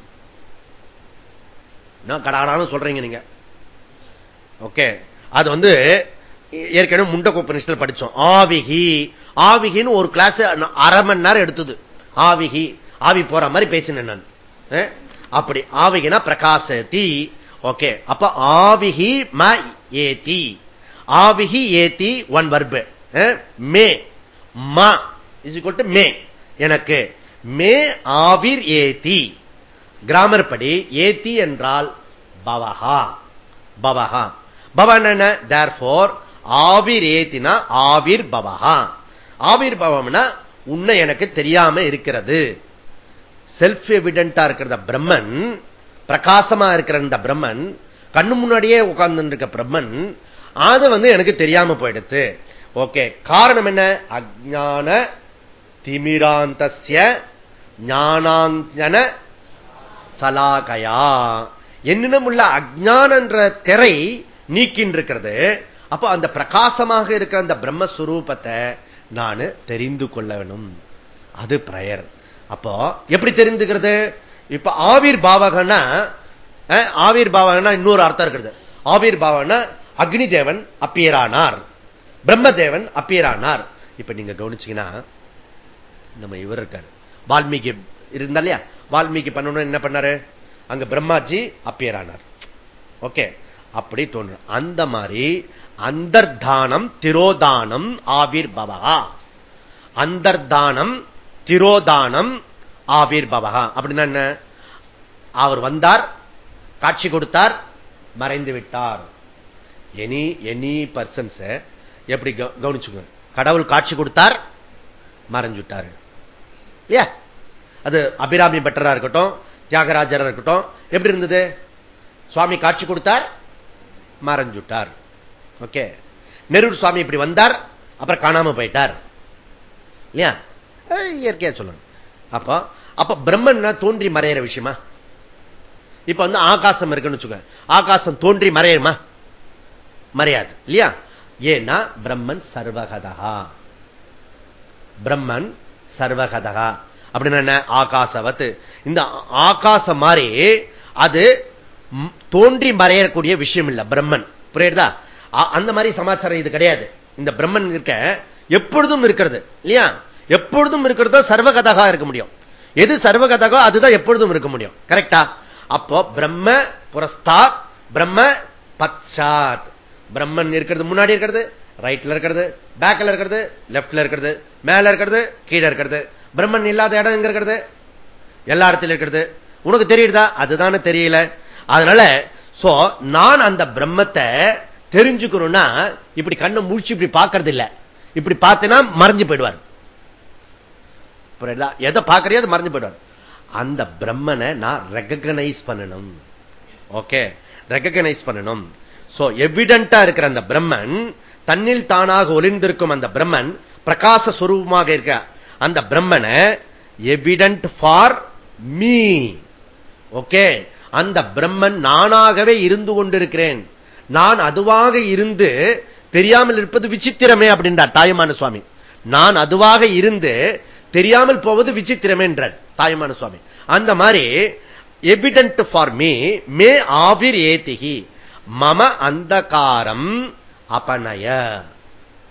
கடாடான்னு சொல்றீங்க நீங்க. ஓகே. அது வந்து ஏற்கனவே முண்டகோப்பனிஷத்தில் படிச்சோம். ஆவிகி ஆவிகின்னு ஒரு கிளாஸ் அரை மணி நேரம் எடுத்தது. ஆவிகி ஆவி போற மாதிரி பேசினேன் நான். அப்படி. ஆவிகினா பிரகாசதி. ஓகே அப்ப ஆவிகி ம ஏதி. ஆவிகி ஏதி one verb me. Ma. Is me. எனக்கு மே ஆவிர் ஏதி. கிராமர் படி ஏத்தி என்றால் பவஹா. பவஹா. பவன் என்ன தேர் போர் ஆவிர் ஏத்தினா ஆவிர் பவஹா. ஆவிர் பவம்னா உன்னை எனக்கு தெரியாம இருக்கிறது. செல்ஃப் எவிடென்டா இருக்கிறத பிரம்மன் பிரகாசமா இருக்கிற இந்த பிரம்மன் கண்ணு முன்னாடியே உட்கார்ந்து இருக்க பிரம்மன் அது வந்து எனக்கு தெரியாம போயிடுத்து. ஓகே காரணம் என்ன? அஜான திமிராந்தஸ்ய ஞானாஞ்சன சலாகயா. என்னிடம் உள்ள அஜானன்ற திரை நீக்கின்றிருக்கிறது. அப்ப அந்த பிரகாசமாக இருக்கிற அந்த பிரம்மஸ்வரூபத்தை நான் தெரிந்து கொள்ள வேணும். அது பிரயர். அப்போ எப்படி தெரிந்துக்கிறது? இப்ப ஆவிர் பாவகனா ஆவிர் பாவகனா இன்னொரு அர்த்தம் இருக்கிறது ஆவிர் பாவகனா அக்னி தேவன் அப்பியரானார் பிரம்மதேவன் அப்பியரானார் இப்ப நீங்க கவனிச்சீங்கன்னா நம்ம இவர் இருக்காரு. வால்மீகி இருந்தா இல்லையா? வால்மீகி பண்ணணும் என்ன பண்ணாரு? அங்க பிரம்மாஜி அப்பியரானார் ஓகே. அப்படி தோன்று அந்த மாதிரி அந்தர்தானம் திரோதானம் ஆவிர் பவகா அந்தர்தானம் திரோதானம் ஆபீர் பவகா அப்படின்னா என்ன? அவர் வந்தார் காட்சி கொடுத்தார் மறைந்து விட்டார். எனி எனி பர்சன்ஸ் எப்படி கவனிச்சுங்க கடவுள் காட்சி கொடுத்தார் மறைஞ்சுட்டாரு இல்லையா? அது அபிராமி பெட்டரா இருக்கட்டும் தியாகராஜரா இருக்கட்டும் எப்படி இருந்தது? சுவாமி காட்சி கொடுத்தார் மறைஞ்சுட்டார் ஓகே. நெரூர் சுவாமி இப்படி வந்தார் அப்புறம் காணாம போயிட்டார். இல்லையா? இயற்கையா சொல்லுங்க. அப்போ அப்ப பிரம்மன் தோன்றி மறையிற விஷயமா? இப்ப வந்து ஆகாசம் இருக்குன்னு வச்சுக்க ஆகாசம் தோன்றி மறையுமா? மறையாது. இல்லையா? ஏன்னா பிரம்மன் சர்வகதா பிரம்மன் சர்வகதா அப்படின்னு என்ன? ஆகாசவத்து. இந்த ஆகாசம் மாதிரி அது தோன்றி மறையக்கூடிய விஷயம் இல்ல. பிரம்மன். புரியுதா? அந்த மாதிரி சமாச்சாரம் இது கிடையாது. இந்த பிரம்மன் இருக்க எப்பொழுதும் இருக்கிறது. இல்லையா? எப்பொழுதும் இருக்கிறதோ சர்வகதகா இருக்க முடியும். எது சர்வகதகோ அதுதான் எப்பொழுதும் இருக்க முடியும். கரெக்டா அப்போ பிரம்ம புரஸ்தாத் பிரம்ம பச்சாத். பிரம்மன் இருக்கிறது முன்னாடி இருக்கிறது ரைட்ல இருக்கிறது பேக்ல இருக்கிறது லெப்ட்ல இருக்கிறது மேல இருக்கிறது கீழே இருக்கிறது. பிரம்மன் இல்லாத இடம் எங்க இருக்கிறது? எல்லா இடத்துல இருக்கிறது. உனக்கு தெரியுதா? அதுதானே தெரியல. அதனால சோ நான் அந்த பிரம்மத்தை தெரிஞ்சுக்கணும்னா இப்படி கண்ணை முடிச்சு இப்படி பார்க்கறது இல்லை இப்படி பார்த்தேன்னா மறைஞ்சு போயிடுவார். எதை பார்க்கறியோ அது மறைஞ்சு போயிடுவார். அந்த பிரம்மனை நான் ரெகனைஸ் பண்ணணும். ஓகே ரெகனைஸ் பண்ணணும். சோ எவிடண்டா இருக்கிற அந்த பிரம்மன் தன்னில் தானாக ஒளிந்திருக்கும் அந்த பிரம்மன் பிரகாச சுரூபமாக இருக்க அந்த பிரம்மனை எவிடென்ட் ஃபார் மீ ஓகே அந்த பிரம்மன் நானாகவே இருந்து கொண்டிருக்கிறேன். நான் அதுவாக இருந்து தெரியாமல் இருப்பது விசித்திரமே அப்படின்றார் தாயமான சுவாமி. நான் அதுவாக இருந்து தெரியாமல் போவது விசித்திரமே என்றார் தாயமான சுவாமி. அந்த மாதிரி எவிடன்ட் ஃபார் மீ மே ஆவிர் ஏத்திகி மம அந்தகாரம் அபனய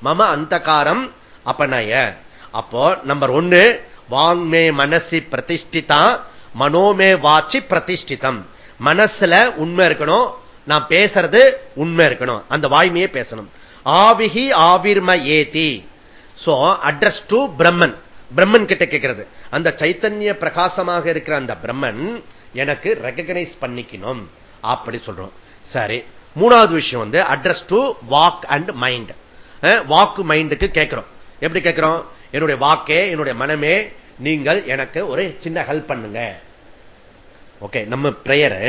மம அந்தகாரம் அபனய அப்போ நம்பர் ஒன்னு வாங்மே மனசி பிரதிஷ்டிதா மனோமே வாச்சி பிரதிஷ்டிதம். மனசுல உண்மை இருக்கணும் நான் பேசுறது உண்மை இருக்கணும் அந்த வாய்மையே பேசணும். ஆவிகி ஆவிர்ம ஏதி. சோ அட்ரஸ் டு பிரம்மன் பிரம்மன் கிட்ட கேட்கிறது அந்த சைத்தன்ய பிரகாசமாக இருக்கிற அந்த பிரம்மன் எனக்கு ரெகனைஸ் பண்ணிக்கணும். அப்படி சொல்றோம். சரி மூணாவது விஷயம் வந்து address to walk and mind வாக்கு மைண்டுக்கு கேட்கிறோம் எப்படி கேட்கிறோம் என்னுடைய வாக்கே என்னுடைய மனமே நீங்கள் எனக்கு ஒரு சின்ன ஹெல்ப் பண்ணுங்க. ஓகே நம்ம பிரேயர்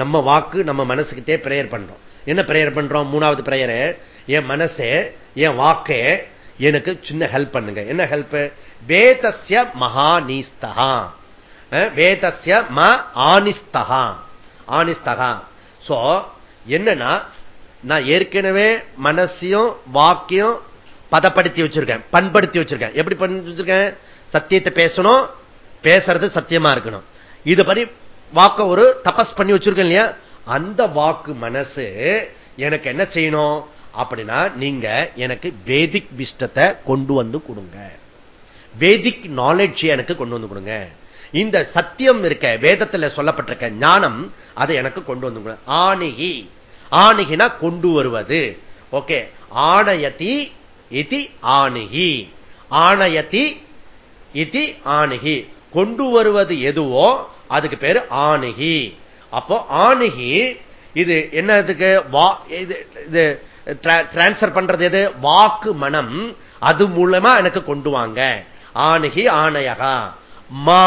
நம்ம வாக்கு நம்ம மனசுக்கிட்டே பிரேயர் பண்றோம். என்ன பிரேயர் பண்றோம்? மூணாவது பிரேயர் என் மனசே என் வாக்கே எனக்கு சின்ன ஹெல்ப் பண்ணுங்க. என்ன ஹெல்ப் வேதஸ்ய மகாநீஸ்தகா. வேதஸ்ய ம ஆனிஸ்தகா. ஆனிஸ்தகா சோ என்னன்னா நான் ஏற்கனவே மனசையும் வாக்கியம் பதப்படுத்தி வச்சிருக்கேன் பண்படுத்தி வச்சிருக்கேன். எப்படி பண்ணி வச்சிருக்கேன்? சத்தியத்தை பேசணும் பேசுறது சத்தியமா இருக்கணும். இது படி வாக்க ஒரு தபஸ் பண்ணி வச்சிருக்கேன் இல்லையா? அந்த வாக்கு மனசு எனக்கு என்ன செய்யணும்? அப்படின்னா நீங்க எனக்கு வேதிக் விஷ்டத்தை கொண்டு வந்து கொடுங்க. வேதிக் நாலேஜ் எனக்கு கொண்டு வந்து கொடுங்க. இந்த சத்தியம் இருக்க வேதத்தில் சொல்லப்பட்டிருக்க ஞானம் அதை எனக்கு கொண்டு வந்து ஆணிகி. ஆணிகினா கொண்டு வருவது. ஓகே. ஆணையதி இது ஆணிகி. ஆணயதி இது ஆணிகி. கொண்டு வருவது எதுவோ அதுக்கு பேரு ஆணிகி. அப்போ ஆணிகி இது என்னதுக்கு இது டிரான்ஸ்பர் பண்றது எது? வாக்கு மனம் அது மூலமா எனக்கு கொண்டு வாங்க. ஆணுகி ஆணையகா ma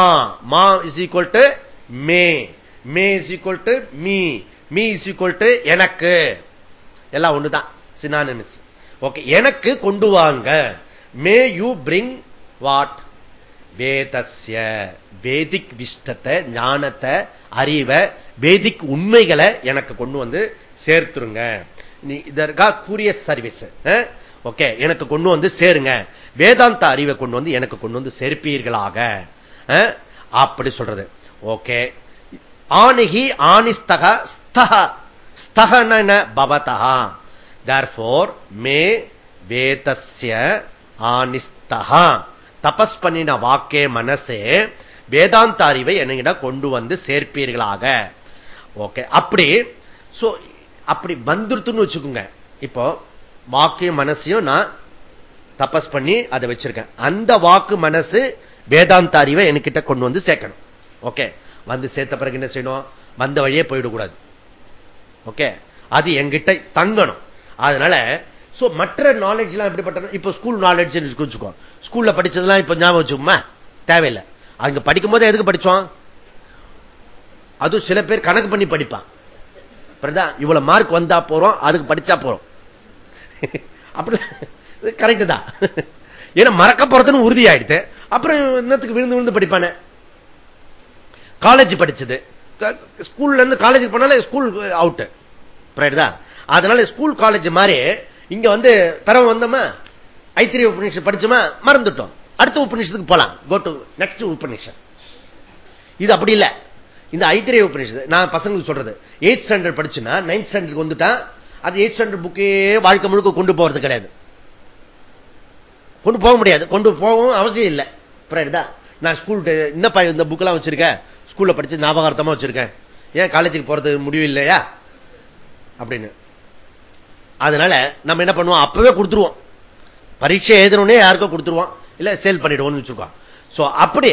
ma is equal to me. Me is equal to me. Me is equal to எனக்கு. எல்லாம் ஒண்ணுதான். சினானிமிஸ் ஓகே எனக்கு கொண்டு வாங்க. மே யூ பிரிங் வாட் வேதஸ்ய. வேதிக் விஷ்டத்தை ஞானத்தை அறிவை வேதிக் உண்மைகளை எனக்கு கொண்டு வந்து சேர்த்துருங்க. நீ இதற்காக கூறிய சர்வீஸ் ஓகே எனக்கு கொண்டு வந்து சேருங்க. வேதாந்த அறிவை கொண்டு வந்து எனக்கு கொண்டு வந்து சேர்ப்பீர்களாக. அப்படி சொல்றது. ஓகே. ஆணிகி ஆணிஸ்தக ஸ்தக ஸ்தகன பவதா தேர்ஃபோர் மே வேதஸ்ய ஆனிஸ்தகா தபஸ் பண்ணின வாக்கே மனசே வேதாந்த அறிவை என்னிடம் கொண்டு வந்து சேர்ப்பீர்களாக. ஓகே. அப்படி அப்படி வந்துருத்துன்னு வச்சுக்கோங்க. இப்போ வாக்கையும் மனசையும் நான் தபஸ் பண்ணி அதை வச்சிருக்கேன். அந்த வாக்கு மனசு வேதாந்த அறிவை என்கிட்ட கொண்டு வந்து சேர்க்கணும். ஓகே? வந்து சேர்த்த பிறகு என்ன செய்யணும்? வந்த வழியே போயிடக்கூடாது. ஓகே? அது எங்கிட்ட தங்கணும். அதனால மற்ற நாலேஜ் எல்லாம் எப்படிப்பட்ட இப்ப ஸ்கூல் நாலேஜ் வச்சுக்கோ ஸ்கூல்ல படிச்சதெல்லாம் இப்ப ஞாபகம் வச்சுக்கோமா? தேவையில்லை. அங்க படிக்கும் போது எதுக்கு படிச்சோம்? அது சில பேர் கணக்கு பண்ணி படிப்பான். இவ்வளவு மார்க் வந்தா போறோம் அதுக்கு படிச்சா போறோம். அப்படி கரெக்ட் தான். ஏன்னா மறக்க போறதுன்னு உறுதி ஆயிடுத்து அப்புறம் இன்னத்துக்கு விழுந்து விழுந்து படிப்பானே. காலேஜ் படிச்சது. ஸ்கூல்ல இருந்து காலேஜ் போனால ஸ்கூல் அவுட் அதனால ஸ்கூல் காலேஜ் மாதிரி இங்க வந்து தரம் வந்தோமா? ஐத்திரிய உபநிஷம் படிச்சோமா? மறந்துட்டோம். அடுத்த உபநிஷத்துக்கு போலாம். கோ டு நெக்ஸ்ட் உபநிஷம் இது அப்படி இல்ல. இந்த ஐத்திரிய உபநிஷத்து நான் பசங்களுக்கு சொல்றது. எயிட் ஸ்டாண்டர்ட் படிச்சுன்னா நைன்த் ஸ்டாண்டர்ட் வந்துட்டா அது எயிட் ஸ்டாண்டர்ட் புக்கே வாழ்க்கை முழுக்க கொண்டு போறது கிடையாது. கொண்டு போக முடியாது. கொண்டு போகவும் அவசியம் இல்லை. நான் ஸ்கூல் என்னப்பா இந்த புக்கெல்லாம் வச்சிருக்கேன் ஸ்கூல்ல படிச்சு ஞாபகார்த்தமா வச்சிருக்கேன். ஏன் காலேஜுக்கு போறது முடிவு இல்லையா? அப்படின்னு. அதனால நம்ம என்ன பண்ணுவோம்? அப்பவே கொடுத்துருவோம். பரீட்சை எழுதணும்னே யாருக்கோ கொடுத்துருவோம். இல்ல சேல் பண்ணிடுவோம்னு வச்சிருக்கோம். சோ அப்படி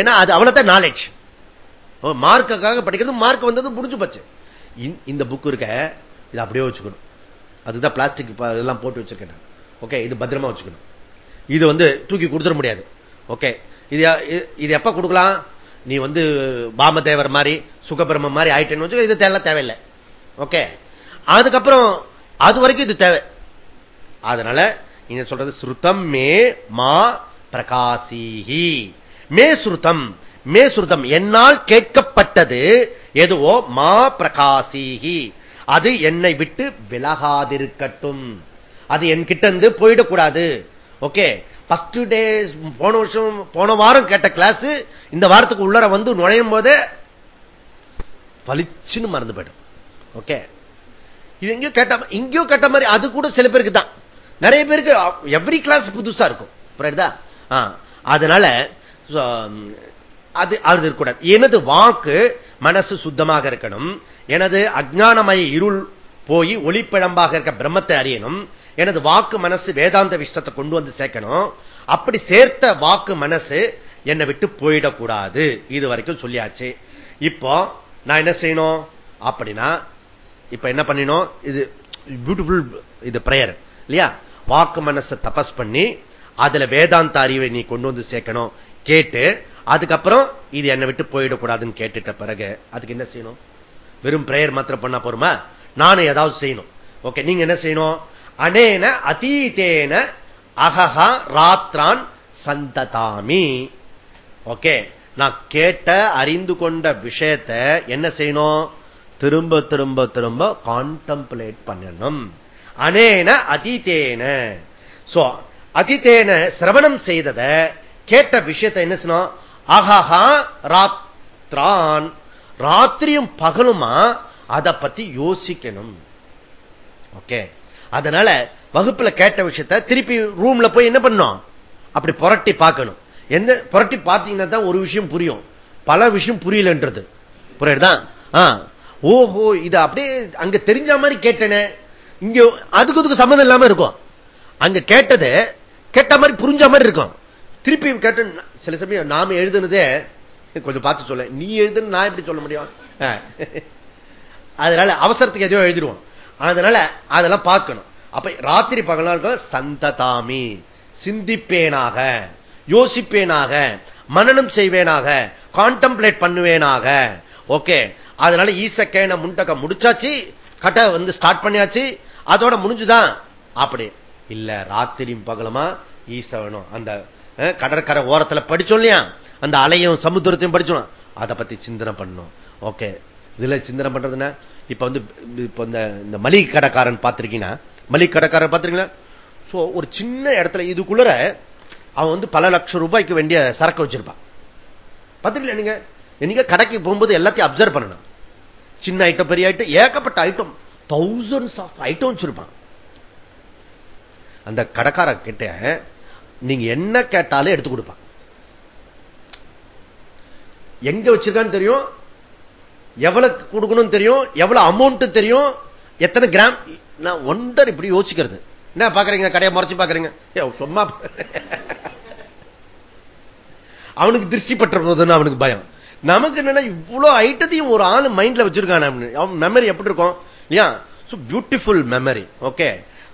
ஏன்னா அது அவ்வளவுதான் நாலேஜ் மார்க்காக படிக்கிறது மார்க் வந்தது முடிஞ்சு போச்சு. இந்த புக் இருக்க இது அப்படியே வச்சுக்கணும். அதுதான் பிளாஸ்டிக் இதெல்லாம் போட்டு வச்சிருக்கேன் ஓகே இது பத்திரமா வச்சுக்கணும். இது வந்து தூக்கி கொடுத்துட முடியாது. ஓகே இது இது எப்ப கொடுக்கலாம்? நீ வந்து பாமதேவர் மாதிரி சுகபிரம மாதிரி ஆயிட்டேன்னு வச்சு இது தேவை தேவையில்லை. ஓகே அதுக்கப்புறம் அது வரைக்கும் இது தேவை. அதனால நீங்க சொல்றது ஸ்ருதம் மே மா பிரகாசிஹி. மே ஸ்ருதம் மே ஸ்ருதம். என்னால் கேட்கப்பட்டது எதுவோ? மா பிரகாசிஹி. அது என்னை விட்டு விலகாதிருக்கட்டும். அது என்கிட்ட இருந்து போயிடக்கூடாது. ஓகே பஸ்ட் டேஸ் போன வருஷம் போன வாரம் கேட்ட கிளாஸ் இந்த வாரத்துக்கு உள்ளர வந்து நுழையும் போதே பளிச்சுன்னு மறந்து போயிடும். ஓகே. இது எங்கேயோ கேட்ட இங்கேயோ கேட்ட மாதிரி அது கூட சில பேருக்கு தான். நிறைய பேருக்கு எவ்ரி கிளாஸ் புதுசா இருக்கும். புரியுதா? அதனால அது அது இருக்கக்கூடாது. எனது வாக்கு மனசு சுத்தமாக இருக்கணும். எனது அஜானமய இருள் போய் ஒளிப்பிழம்பாக இருக்க பிரம்மத்தை அறியணும். எனது வாக்கு மனசு வேதாந்த விஷயத்தை கொண்டு வந்து சேர்க்கணும். அப்படி சேர்த்த வாக்கு மனசு என்னை விட்டு போயிடக்கூடாது. இது வரைக்கும் சொல்லியாச்சு. இப்போ நான் என்ன செய்யணும்? அப்படின்னா இப்ப என்ன பண்ணினோம்? இது பியூட்டிஃபுல் இது பிரேயர் இல்லையா? வாக்கு மனசை தபஸ் பண்ணி அதுல வேதாந்த அறிவை நீ கொண்டு வந்து சேர்க்கணும். கேட்டு அதுக்கப்புறம் இது என்னை விட்டு போயிடக்கூடாதுன்னு கேட்டுட்ட பிறகு அதுக்கு என்ன செய்யணும்? வெறும் பிரேயர் மாத்திரம் பண்ணா போருமா? நானும் ஏதாவது செய்யணும். ஓகே நீங்க என்ன செய்யணும்? அனேன அதீதேன அகஹா ராத்ரான் சந்ததாமி. ஓகே நான் கேட்ட அறிந்து கொண்ட விஷயத்தை என்ன செய்யணும்? திரும்ப திரும்ப திரும்ப கான்டம்ப்ளேட் பண்ணணும். அனேன அதிதேன. சோ அதிதேன சிரவணம் செய்தத கேட்ட விஷயத்தை என்ன செய்யணும்? அகஹா ராத்ரான். ராத்திரியும் பகலுமா? அதை பத்தி யோசிக்கணும். ஓகே. அதனால வகுப்புல கேட்ட விஷயத்த திருப்பி ரூம்ல போய் என்ன பண்ணும் அப்படி புரட்டி பார்க்கணும். எந்த புரட்டி பார்த்தீங்கன்னா தான் ஒரு விஷயம் புரியும். பல விஷயம் புரியலன்றது. புரியுதுதான் ஓஹோ இது அப்படியே அங்க தெரிஞ்ச மாதிரி கேட்டனே. இங்க அதுக்கு அதுக்கு சம்மந்தம் இல்லாம இருக்கும். அங்க கேட்டது கேட்ட மாதிரி புரிஞ்ச மாதிரி இருக்கும். திருப்பி கேட்ட சில சமயம் நாம எழுதுனதே கொஞ்சம் பார்த்து சொல்ல நீ எழுதுன்னு நான் எப்படி சொல்ல முடியும்? அதனால அவசரத்துக்கு எதுவும் எழுதிடுவோம். அதனால அதெல்லாம் பார்க்கணும். அப்ப ராத்திரி பகலாக சந்ததாமி சிந்திப்பேனாக யோசிப்பேனாக மனநம் செய்வேனாக கான்டம்ப்ளேட் பண்ணுவேனாக. ஓகே. அதனால ஈசக்கேன முண்டக்க முடிச்சாச்சு கட்ட வந்து ஸ்டார்ட் பண்ணியாச்சு அதோட முடிஞ்சுதான். அப்படி. இல்ல ராத்திரியும் பகலமா? ஈச வேணும் அந்த கடற்கரை ஓரத்துல படிச்சோம் இல்லையா? அந்த அலையும் சமுத்திரத்தையும் படிச்சோம். அதை பத்தி சிந்தனை பண்ணும். ஓகே. இதுல சிந்தனை பண்றதுன்னா இப்ப வந்து இப்ப இந்த மளிகை கடைக்காரன் பார்த்திருக்கீங்கன்னா மளிகை கடைக்காரன் பார்த்திருக்கீங்களா? சோ ஒரு சின்ன இடத்துல இதுக்குள்ள அவன் வந்து பல லட்சம் ரூபாய்க்கு வேண்டிய சரக்கு வச்சிருப்பான். பார்த்துக்கல நீங்க? நீங்க கடைக்கு போகும்போது எல்லாத்தையும் அப்சர்வ் பண்ணணும். சின்ன ஐட்டம் பெரிய ஐட்டம் ஏகப்பட்ட ஐட்டம் தௌசண்ட்ஸ் ஆஃப் ஐட்டம் வச்சிருப்பான். அந்த கடைக்கார கிட்ட நீங்க என்ன கேட்டாலும் எடுத்து கொடுப்பான். எங்க வச்சிருக்கான்னு தெரியும்? எவ்வளவு கொடுக்கணும் தெரியும் எவ்வளவு அமௌண்ட் தெரியும் எத்தனை கிராம் நான் ஒன்றர் இப்படி யோசிக்கிறது. என்ன பாக்குறீங்க? கடையை முறைச்சு பாக்குறீங்க. சும்மா அவனுக்கு திருஷ்டி பற்ற போதுன்னு அவனுக்கு பயம். நமக்கு என்னன்னா இவ்வளவு ஐட்டத்தையும் ஒரு ஆளு மைண்ட்ல வச்சிருக்கான் அவன் மெமரி எப்படி இருக்கும்? இல்லையா? பியூட்டிஃபுல் மெமரி ஓகே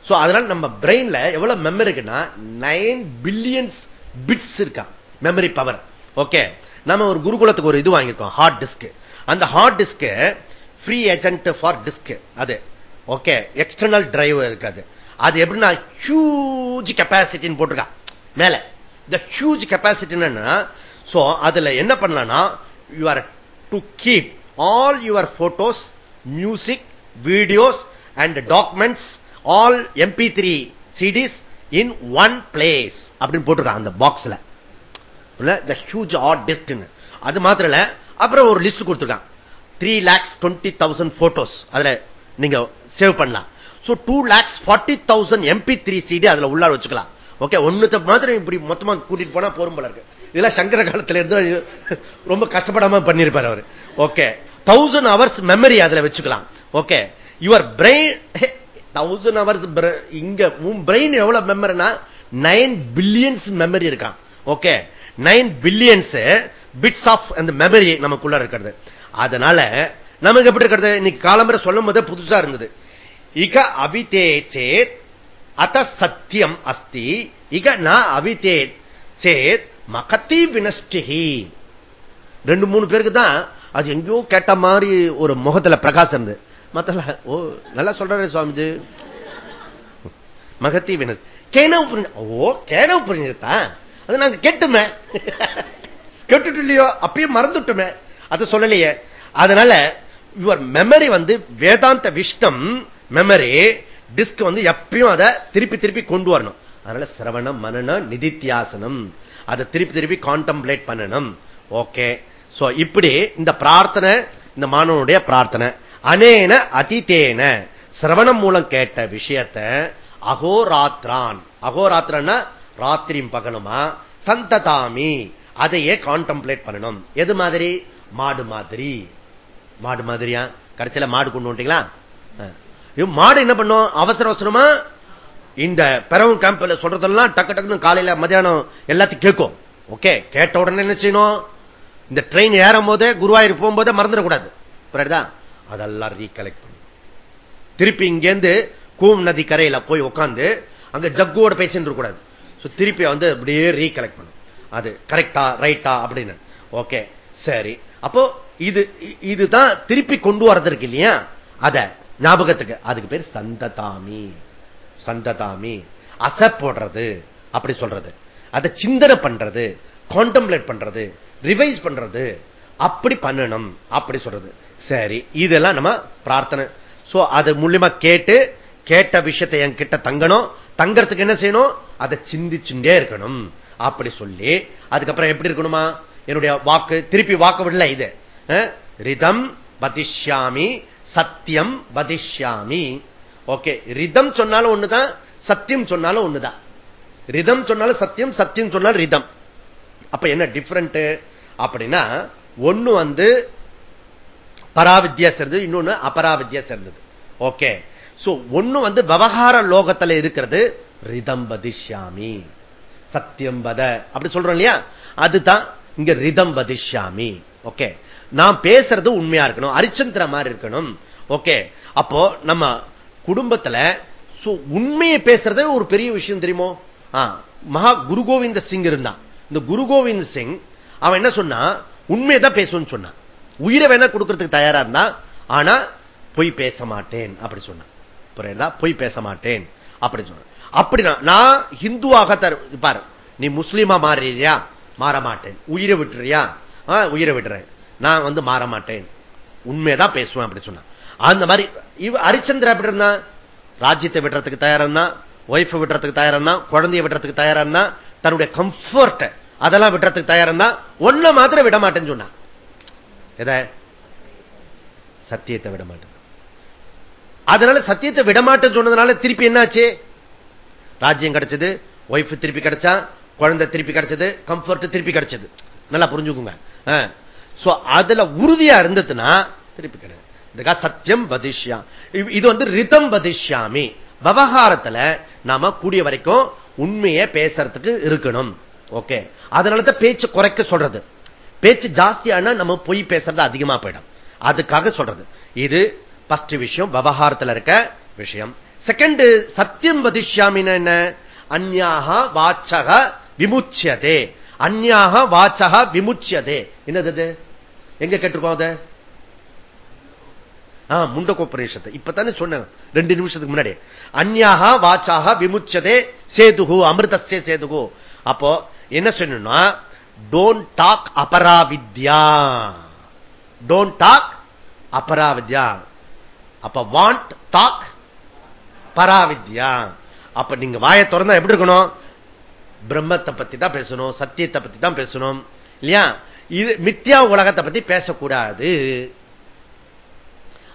சோ அதனால நம்ம பிரெயின்ல எவ்வளவு மெமரி இருக்குன்னா நைன் பில்லியன்ஸ் பிட்ஸ் இருக்கா மெமரி பவர் ஓகே நம்ம ஒரு குருகுலத்துக்கு ஒரு இது வாங்கியிருக்கோம். ஹார்ட் டிஸ்க் அந்த hard disk free agent for disk அது. ஓகே எக்ஸ்டர்னல் டிரைவ் இருக்காது. அது எப்படின்னா ஹியூஜ் கெப்பாசிட்டின்னு போட்டிருக்கா. மேல. இந்த ஹியூஜ் கெப்பாசிட்டி என்னன்னா சோ அதுல என்ன பண்ணலாம்னா you are to keep all your photos music videos and documents all MP three CDs in one place அப்படின்னு போட்டிருக்கான் அந்த பாக்ஸ்ல ஹியூஜ் ஹார்ட் டிஸ்க் அது மாத்திரம் அப்புறம் ஒரு லிஸ்ட் கொடுத்துருக்கான் three lakhs twenty thousand photos அதுல நீங்க சேவ் பண்ணலாம். So two lakhs forty thousand MP three CD அதுல உள்ளார வச்சுக்கலாம். ஓகே ஒன்னு மாத்திரம் இப்படி மொத்தமா கூட்டிட்டு போனா போரும் போல இருக்கு. இதெல்லாம் சங்கர காலத்துல இருந்து ரொம்ப கஷ்டப்படாம பண்ணிருப்பார் அவர். ஓகே தௌசண்ட் ஹவர்ஸ் மெமரி அதுல வச்சுக்கலாம். Okay your brain thousand hours இங்க உன் பிரெயின் எவ்வளவு மெமரினா நைன் பில்லியன்ஸ் மெமரி இருக்கான். Okay nine billions bits of அந்த மெமரி நமக்குள்ள இருக்கிறது. அதனால நமக்கு எப்படி இருக்கிறது? இன்னைக்கு காலம்பரை சொல்லும் போதே புதுசா இருந்தது. இக அவிதே சேத் அத சத்தியம் அஸ்தி. இக நான் அவிதே சேத் மகத்தி வினஷ்டிகி ரெண்டு மூணு பேருக்கு தான் அது எங்கேயோ கேட்ட மாதிரி ஒரு முகத்துல பிரகாசம் இருந்து மத்தல ஓ நல்லா சொல்றாரு சுவாமிஜி. மகத்தி வினஸ் கேனவு புரிஞ்சு ஓ கேனவு புரிஞ்சுதான் அது நாங்க கேட்டுமே. கேட்டுட்டு இல்லையோ அப்பயும் மறந்துட்டுமே. அதை சொல்லலையே. அதனால யுவர் மெமரி வந்து வேதாந்த விஷ்டம் மெமரி டிஸ்க் வந்து எப்பயும் அதை திருப்பி திருப்பி கொண்டு வரணும். அதனால சிரவணம் மனநம் நிதித்தியாசனம். அதை திருப்பி திருப்பி கான்டம்ப்ளேட் பண்ணணும். ஓகே சோ இப்படி இந்த பிரார்த்தனை இந்த மாணவனுடைய பிரார்த்தனை. அனேன அதிதேன. சிரவணம் மூலம் கேட்ட விஷயத்த அகோராத்ரான். அகோராத்திரன்னா ராத்திரியும் பகலுமா? சந்ததாமி. அதையே கான்டம்ப்ளேட் பண்ணணும். எது மாதிரி? மாடு மாதிரி. மாடு மாதிரியா? கடைசியில மாடு கொண்டு வந்துட்டீங்களா? மாடு என்ன பண்ணும்? அவசர அவசரமா இந்த பெறவும் கேம்ப்ல சொல்றதெல்லாம் டக்கு டக்குன்னு காலையில மதியானம் எல்லாத்தையும் கேட்கும். ஓகே கேட்ட உடனே என்ன செய்யணும்? இந்த ட்ரெயின் ஏறும் போதே குருவாயூர் போகும்போதே மறந்துடக்கூடாது. அதெல்லாம் ரீகலெக்ட் பண்ணும் திருப்பி இங்கேருந்து கூம் நதி கரையில போய் உட்காந்து அங்க ஜக்குவோட பேசிட்டு கூடாது. திருப்பி வந்து அப்படியே ரீகலெக்ட் பண்ணும் அது கரெக்டா ரைட்டா அப்படின்னு. ஓகே சரி. அப்போ இது இதுதான் திருப்பி கொண்டு வரது இருக்கு இல்லையா? அத ஞாபகத்துக்கு அதுக்கு பேர் சந்ததாமி. சந்ததாமி. அச போடுறது அப்படி சொல்றது. அதை சிந்தனை பண்றது கான்டம்ப்ளேட் பண்றது ரிவைஸ் பண்றது அப்படி பண்ணணும் அப்படி சொல்றது. சரி இதெல்லாம் நம்ம பிரார்த்தனை. சோ அது மூலியமா கேட்டு கேட்ட விஷயத்தை என்கிட்ட தங்கணும் தங்கறதுக்கு என்ன செய்யணும்? அதை சிந்திச்சுட்டே இருக்கணும். அப்படி சொல்லி அதுக்கப்புறம் எப்படி இருக்கணுமா? என்னுடைய வாக்கு திருப்பி வாக்கு விடல இது. ரிதம் பதிஷ்யாமி சத்தியம் பதிஷ்யாமி ஓகே ரிதம் சொன்னாலும் ஒண்ணுதான் சத்தியம் சொன்னாலும் ஒண்ணுதான். ரிதம் சொன்னாலும் சத்தியம் சத்தியம் சொன்னாலும் ரிதம். அப்ப என்ன டிஃபரண்ட் அப்படின்னா ஒண்ணு வந்து பராவித்தியா சேர்ந்தது இன்னொன்னு அபராவித்தியா சேர்ந்தது. ஓகே. சோ ஒண்ணு வந்து விவகார லோகத்துல இருக்கிறது ரிதம் பதிஷ்யாமி சத்தியம் வத அப்படி சொல்றோம் இல்லையா? அதுதான் இங்க ரிதம் வதிஷாமி ஓகே. நான் பேசுறது உண்மையா இருக்கணும். அரிச்சந்திர மாதிரி இருக்கணும். ஓகே. அப்போ நம்ம குடும்பத்துல உண்மையை பேசுறதே ஒரு பெரிய விஷயம் தெரியுமோ? மகா குரு கோவிந்த சிங் இருந்தான். இந்த குரு கோவிந்த் சிங் அவன் என்ன சொன்னா? உண்மையை தான் சொன்னான். உயிரை வேணா கொடுக்கறதுக்கு தயாரா இருந்தான் ஆனா பொய் பேச மாட்டேன் அப்படி சொன்னான். புரியுதா? பொய் பேச மாட்டேன் அப்படி சொன்ன அப்படின்னா நான் ஹிந்துவாக பாரு நீ முஸ்லீமா மாறியா மாற மாட்டேன் உயிரை விட்டுறியா? உயிரை விடுறேன் நான் வந்து மாற மாட்டேன் உண்மையதான் பேசுவேன் அப்படி சொன்னான். அந்த மாதிரி இவ ஹரிச்சந்திர எப்படி இருந்தா ராஜ்யத்தை விடுறதுக்கு தயாரா இருந்தா ஒய்ஃப் விடுறதுக்கு தயாரா இருந்தா குழந்தைய விடுறதுக்கு தயாரா இருந்தா தன்னுடைய கம்ஃபர்ட் அதெல்லாம் விடுறதுக்கு தயாரா இருந்தா ஒன்ன மாத்திரம் விட மாட்டேன்னு சொன்னான். எத? சத்தியத்தை விட மாட்டேன். அதனால சத்தியத்தை விட மாட்டேன்னு சொன்னதுனால திருப்பி என்னாச்சு? ராஜ்யம் கிடைச்சது ஒய்ஃப் திருப்பி கிடைச்சா குழந்தை திருப்பி கிடைச்சது கம்ஃபர்ட் திருப்பி கிடைச்சது. நல்லா புரிஞ்சுக்குங்க. அதுல உறுதியா இருந்ததுன்னா திருப்பி கிடையாது. சத்தியம் பதிஷ்யா இது வந்து ரிதம் வதிஷ்யாமி. விவகாரத்துல நாம கூடிய வரைக்கும் உண்மையை பேசுறதுக்கு இருக்கணும். ஓகே. அதனாலதான் பேச்சு குறைக்க சொல்றது. பேச்சு ஜாஸ்தியான நம்ம பொய் பேசுறது அதிகமா போயிடும். அதுக்காக சொல்றது. இது பஸ்ட் விஷயம். விவகாரத்தில் இருக்க விஷயம். செகண்ட் சத்தியம் வதிஷ்யாமின்னு என்ன? அந்யாக வாச்சக விமுச்சியதே. அந்யாக வாச்சக விமுச்சியதே. என்னது எங்க கேட்டிருக்கோம் அது? முண்டகோபரேஷத்தை இப்பதானே சொன்ன ரெண்டு நிமிஷத்துக்கு முன்னாடி. அந்யாக வாச்சாக விமுச்சதே சேதுகு அமிர்தசே சேதுகு. அப்போ என்ன சொன்னா டோன்ட் டாக் அபராவித்யா. டோன்ட் டாக் அபராவித்யா. அப்ப வாண்ட் டாக் பராவித்யா. அப்ப நீங்க வாயை திறந்தா எப்படி இருக்கணும்? பிரம்மத்தை பத்தி தான் பேசணும் சத்தியத்தை பத்தி தான் பேசணும். இல்லையா? இது மித்யா உலகத்தை பத்தி பேசக்கூடாது.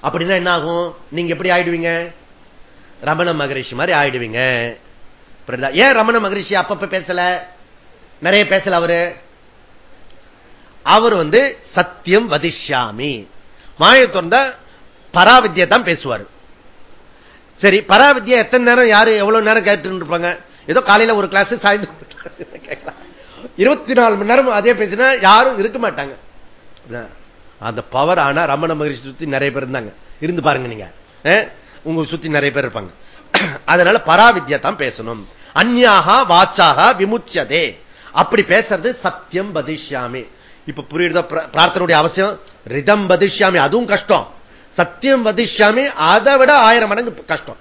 அப்படின்னா என்ன ஆகும் நீங்க எப்படி ஆயிடுவீங்க? ரமண மகரிஷி மாதிரி ஆயிடுவீங்க. ஏன் ரமண மகரிஷி அப்பப்ப பேசல? நிறைய பேசல அவரு? அவர் வந்து சத்தியம் வதிஷாமி மாய திறந்த பராவித்யை தான் பேசுவார். சரி பராவித்யா எத்தனை நேரம் யாரு எவ்வளவு நேரம் கேட்டு இருப்பாங்க ஏதோ காலையில ஒரு கிளாஸ் சாயந்தரம் கேட்கலாம். இருபத்தி நாலு மணி நேரம் அதே பேசினா யாரும் இருக்க மாட்டாங்க. அந்த பவர் ஆனா ரமண மகிழ்ச்சி சுத்தி நிறைய பேர் இருந்தாங்க. இருந்து பாருங்க நீங்க. உங்க சுத்தி நிறைய பேர் இருப்பாங்க. அதனால பராவித்யா தான் பேசணும். அந்யாகா வாச்சாக விமுச்சதே. அப்படி பேசுறது சத்தியம் பதிஷ்யாமி. இப்ப புரியுதா பிரார்த்தனுடைய அவசியம்? ரிதம் பதிஷ்யாமி. அதுவும் கஷ்டம். சத்தியம் வதிஷாமி அதை விட ஆயிரம் மடங்கு கஷ்டம்.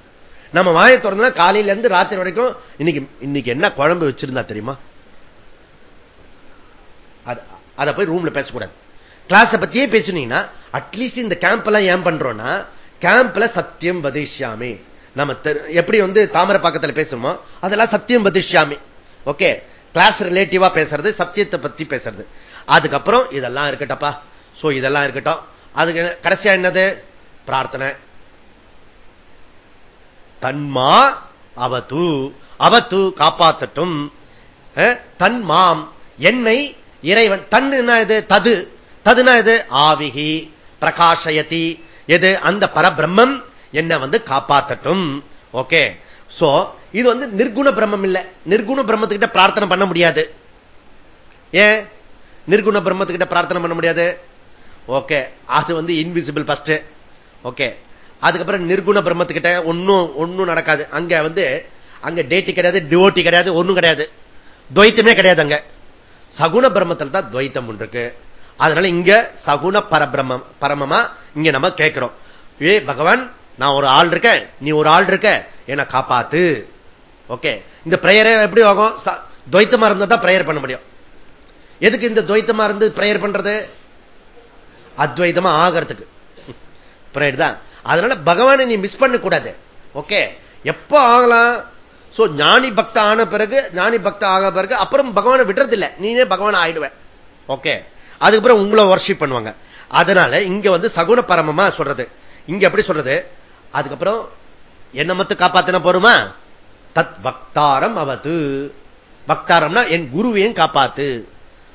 நம்ம வாயை திறந்தா காலையில இருந்து ராத்திரி வரைக்கும் இன்னைக்கு இன்னைக்கு என்ன குழம்பு வச்சிருந்தா தெரியுமா? அதை போய் ரூம்ல பேசக்கூடாது. கிளாஸ பத்தியே பேசுனீங்கன்னா அட்லீஸ்ட் இந்த கேம்ப் எல்லாம் ஏன் பண்றோம்னா கேம்ப்ல சத்தியம் வதிஷாமி நம்ம எப்படி வந்து தாமரை பக்கத்துல பேசணுமோ அதெல்லாம் சத்தியம் வதிஷாமி ஓகே கிளாஸ் ரிலேட்டிவா பேசுறது சத்தியத்தை பத்தி பேசுறது. அதுக்கப்புறம் இதெல்லாம் இருக்கட்டப்பா சோ இதெல்லாம் இருக்கட்டும். அதுக்கு கடைசியா என்னது? பிரார்த்தனை. தன்மா அவத்து அவத்து காப்பாத்தட்டும். தன்மாம் என்னை இறைவன் தன் என்ன இது தது. ததுனா இது ஆவிகி பிரகாஷயதி. எது? அந்த பரபிரம்மம் என்ன வந்து காப்பாத்தட்டும். ஓகே. சோ இது வந்து நிர்குண பிரம்மம் இல்ல. நிர்குண பிரம்மத்துக்கிட்ட பிரார்த்தனை பண்ண முடியாது. ஏன்? நிர்குண பிரம்மத்துக்கிட்ட பிரார்த்தனை பண்ண முடியாது. ஓகே. அது வந்து இன்விசிபிள் பஸ்ட் ஓகே. அதுக்கப்புறம் நிர்குண பிரம்மத்துக்கிட்ட ஒன்னும் ஒன்னும் நடக்காது. அங்க வந்து அங்க டேட்டி கிடையாது டிவோட்டி கிடையாது ஒன்னும் கிடையாது. துவைத்தமே கிடையாது அங்க. சகுண பிரம்மத்தில் தான் துவைத்தம் ஒன்று இருக்கு அதனால இங்க சகுண பரபிரமம் பரமமா இங்க நம்ம கேட்கிறோம். ஏ பகவான் நான் ஒரு ஆள் இருக்கேன். நீ ஒரு ஆள் இருக்க. என்ன காப்பாத்து. ஓகே. இந்த பிரேயரே எப்படி ஆகும்? துவைத்தமா இருந்தா தான் பிரேயர் பண்ண முடியும். எதுக்கு இந்த துவைத்தமா இருந்து பிரேயர் பண்றது? அத்வைதமா ஆகிறதுக்கு. தான் அதனால பகவானை நீ மிஸ் பண்ண கூடாது ஓகே எப்ப ஆகலாம்? சோ ஞானி பக்த ஆன பிறகு ஞானி பக்த ஆக பிறகு அப்புறம் பகவானை விடுறது இல்லை நீனே பகவான் ஆயிடுவேன் ஓகே அதுக்கப்புறம் உங்களை வர்ஷிப் பண்ணுவாங்க. அதனால இங்க வந்து சகுன பரமமா சொல்றது. இங்க எப்படி சொல்றது? அதுக்கப்புறம் என்ன மத்து காப்பாத்தின போருமா? தத் பக்தாரம் அவது பக்தாரம்னா என் குருவையும் காப்பாத்து.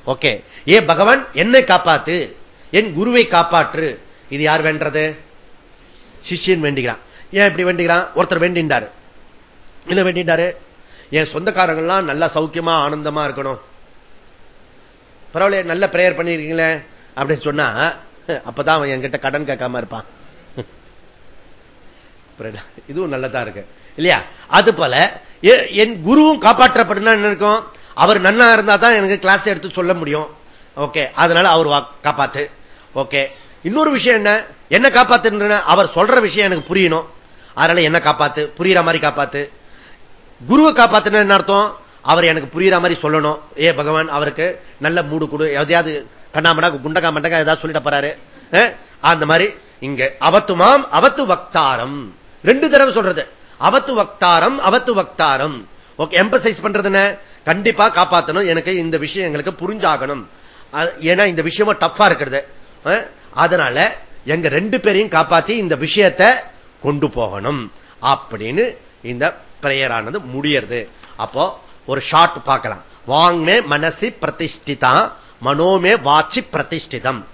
ஓகே ஏ பகவான் என்னை காப்பாத்து. என் குருவை காப்பாற்று. இது யார் வேண்டது சிஷியன் வேண்டிக்கிறான் ஏன் இப்படி வேண்டிக்கிறான் ஒருத்தர் வேண்டின்றாரு. என்ன வேண்டிட்டாரு என் சொந்தக்காரங்கள்லாம் நல்லா சௌக்கியமா ஆனந்தமா இருக்கணும். பரவாயில்ல நல்ல பிரேயர் பண்ணிருக்கீங்களே அப்படின்னு சொன்னா அப்பதான் அவன் என்கிட்ட கடன் கேட்காம இருப்பான். இதுவும் நல்லதா இருக்கு. இல்லையா? அது போல என் குருவும் காப்பாற்றப்படுனா என்ன இருக்கும்? அவர் நன்னா இருந்தா தான் எனக்கு கிளாஸ் எடுத்து சொல்ல முடியும். ஓகே அதனால அவர் காப்பாத்து. ஓகே. இன்னொரு விஷயம் என்ன? என்ன காப்பாத்து அவர் சொல்ற விஷயம் எனக்கு புரியணும். அதனால என்ன காப்பாத்து. புரியுற மாதிரி காப்பாத்து. குருவை காப்பாத்துன என்ன அர்த்தம்? அவர் எனக்கு புரியுற மாதிரி சொல்லணும். ஏ பகவான் அவருக்கு நல்ல மூடு கொடு. எதையாவது கண்ணாமடா குண்டகா மண்டகா ஏதாவது சொல்லிட்டு போறாரு. அந்த மாதிரி இங்க அவத்துமாம் அவத்து வக்தாரம். ரெண்டு தடவை சொல்றது. அவத்து வக்தாரம் அவத்து வக்தாரம். ஓகே எம்பசைஸ் பண்றது கண்டிப்பா காப்பாத்தணும். எனக்கு இந்த விஷயம் எங்களுக்கு புரிஞ்சாகணும். ஏன்னா இந்த விஷயமா டஃபா இருக்கிறது. அதனால எங்க ரெண்டு பேரையும் காப்பாத்தி இந்த விஷயத்தை கொண்டு போகணும். அப்படின்னு இந்த பிரேயரானது முடியறது. அப்போ ஒரு ஷார்ட் பார்க்கலாம். வாங்மே மனசி பிரதிஷ்டிதா மனோமே வாட்சி பிரதிஷ்டிதம்.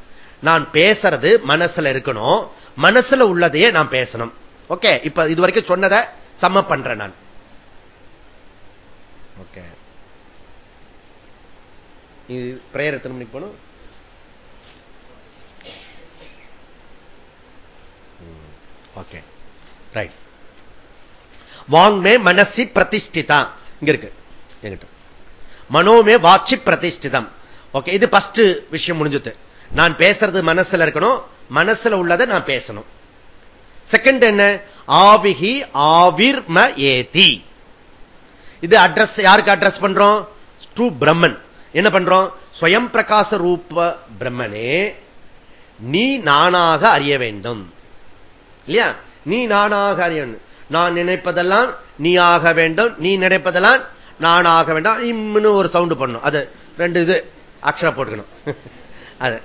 நான் பேசுறது மனசுல இருக்கணும். மனசுல உள்ளதையே நான் பேசணும். ஓகே இப்ப இது வரைக்கும் சொன்னதை சம்ம பண்றேன் நான். ஓகே. இது பிரேயர் எத்தனை மணிக்கு போகணும்? ஓகே ரைட் வாங்மே மனசி பிரதிஷ்டிதா இங்க இருக்கு. எங்கிட்ட. மனோமே வாட்சி பிரதிஷ்டிதம். ஓகே இது பஸ்ட் விஷயம் முடிஞ்சது. நான் பேசுறது மனசுல இருக்கணும் மனசுல உள்ளதை நான் பேசணும். செகண்ட் என்ன? ஆவிகி ஆவிர்ம ஏதி. இது அட்ரஸ் யாருக்கு அட்ரஸ் பண்றோம்? ட்ரூ பிரம்மன் என்ன பண்றோம்? ஸ்வயம் பிரகாச ரூப பிரம்மனே நீ நானாக அறிய வேண்டும். இல்லையா? நீ நானாக அறிய நான் நினைப்பதெல்லாம் நீ ஆக வேண்டும். நீ நினைப்பதெல்லாம் நான் ஆக வேண்டாம். இம்னு ஒரு சவுண்டு பண்ணும் அது ரெண்டு இது. அக்ஷரா போட்டுக்கணும். அது.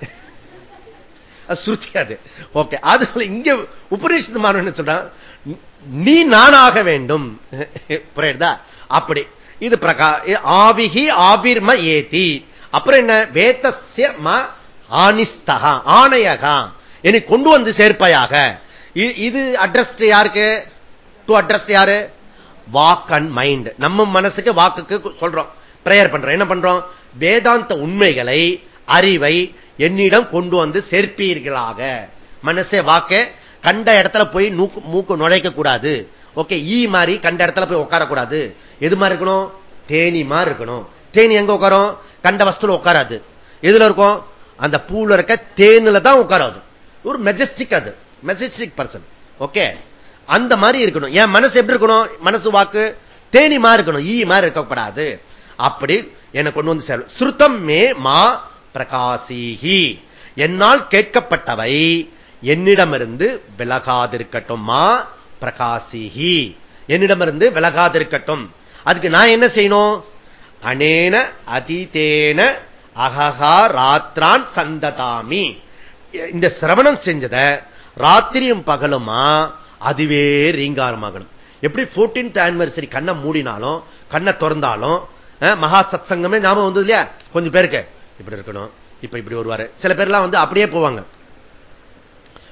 சுருத்தி அது ஓகே அது இங்க உபநிஷத்து மாணவன் சொல்றான்? நீ நானாக வேண்டும். புரியுதா? அப்படி. இது பிரகா ஆவிகி ஆபிர்ம ஏதி. அப்புறம் என்ன? வேத்தசிய ம ஆனிஸ்தகா ஆணையகா. என்னை கொண்டு வந்து சேர்ப்பையாக. இது அட்ரஸ்ட் யாருக்கு? டு அட்ரஸ் யாரு? வாக் அண்ட் மைண்ட் நம்ம மனசுக்கு வாக்குக்கு சொல்றோம். பிரேயர் பண்றோம். என்ன பண்றோம்? வேதாந்த உண்மைகளை அறிவை என்னிடம் கொண்டு வந்து சேர்ப்பீர்களாக. மனசே வாக்க கண்ட இடத்துல போய் நூக்கு மூக்கு நுழைக்க கூடாது. ஓகே ஈ மாதிரி கண்ட இடத்துல போய் உட்காரக்கூடாது. எது மாதிரி இருக்கணும்? தேனி மாதிரி இருக்கணும். தேனி எங்க உட்காரும்? கண்ட வஸ்துல உட்காராது. எதுல இருக்கும்? அந்த பூல இருக்க தேனில தான் உட்காராது ஒரு மெஜஸ்டிக் அது. மெசிஸ்டிக் பர்சன் ஓகே அந்த மாதிரி இருக்கணும். என் மனசு எப்படி இருக்கணும்? மனசு வாக்கு தேனி இருக்கணும். ஈ மாதிரி இருக்கக்கூடாது. அப்படி என்னை கொண்டு வந்து சேரும். ஸ்ருதம் மே மா பிரகாசிஹி. என்னால் கேட்கப்பட்டவை என்னிடமிருந்து விலகாதிருக்கட்டும். மா பிரகாசிஹி. என்னிடமிருந்து விலகாதிருக்கட்டும். அதுக்கு நான் என்ன செய்யணும்? அனேன அதிதேன அககா ராத்ரான் சந்ததாமி. இந்த சிரவணம் செஞ்சத ராத்திரியும் பகலுமா? அதுவே ரீங்காரமாகணும். எப்படி போர்டீன்த் ஆனிவர்சரி கண்ணை மூடினாலும் கண்ணை திறந்தாலும் மகா சத் சங்கமே ஞாபகம் வந்தது இல்லையா? கொஞ்சம் பேருக்கு. இப்படி இருக்கணும். இப்ப இப்படி வருவாரு. சில பேர்லாம் வந்து அப்படியே போவாங்க.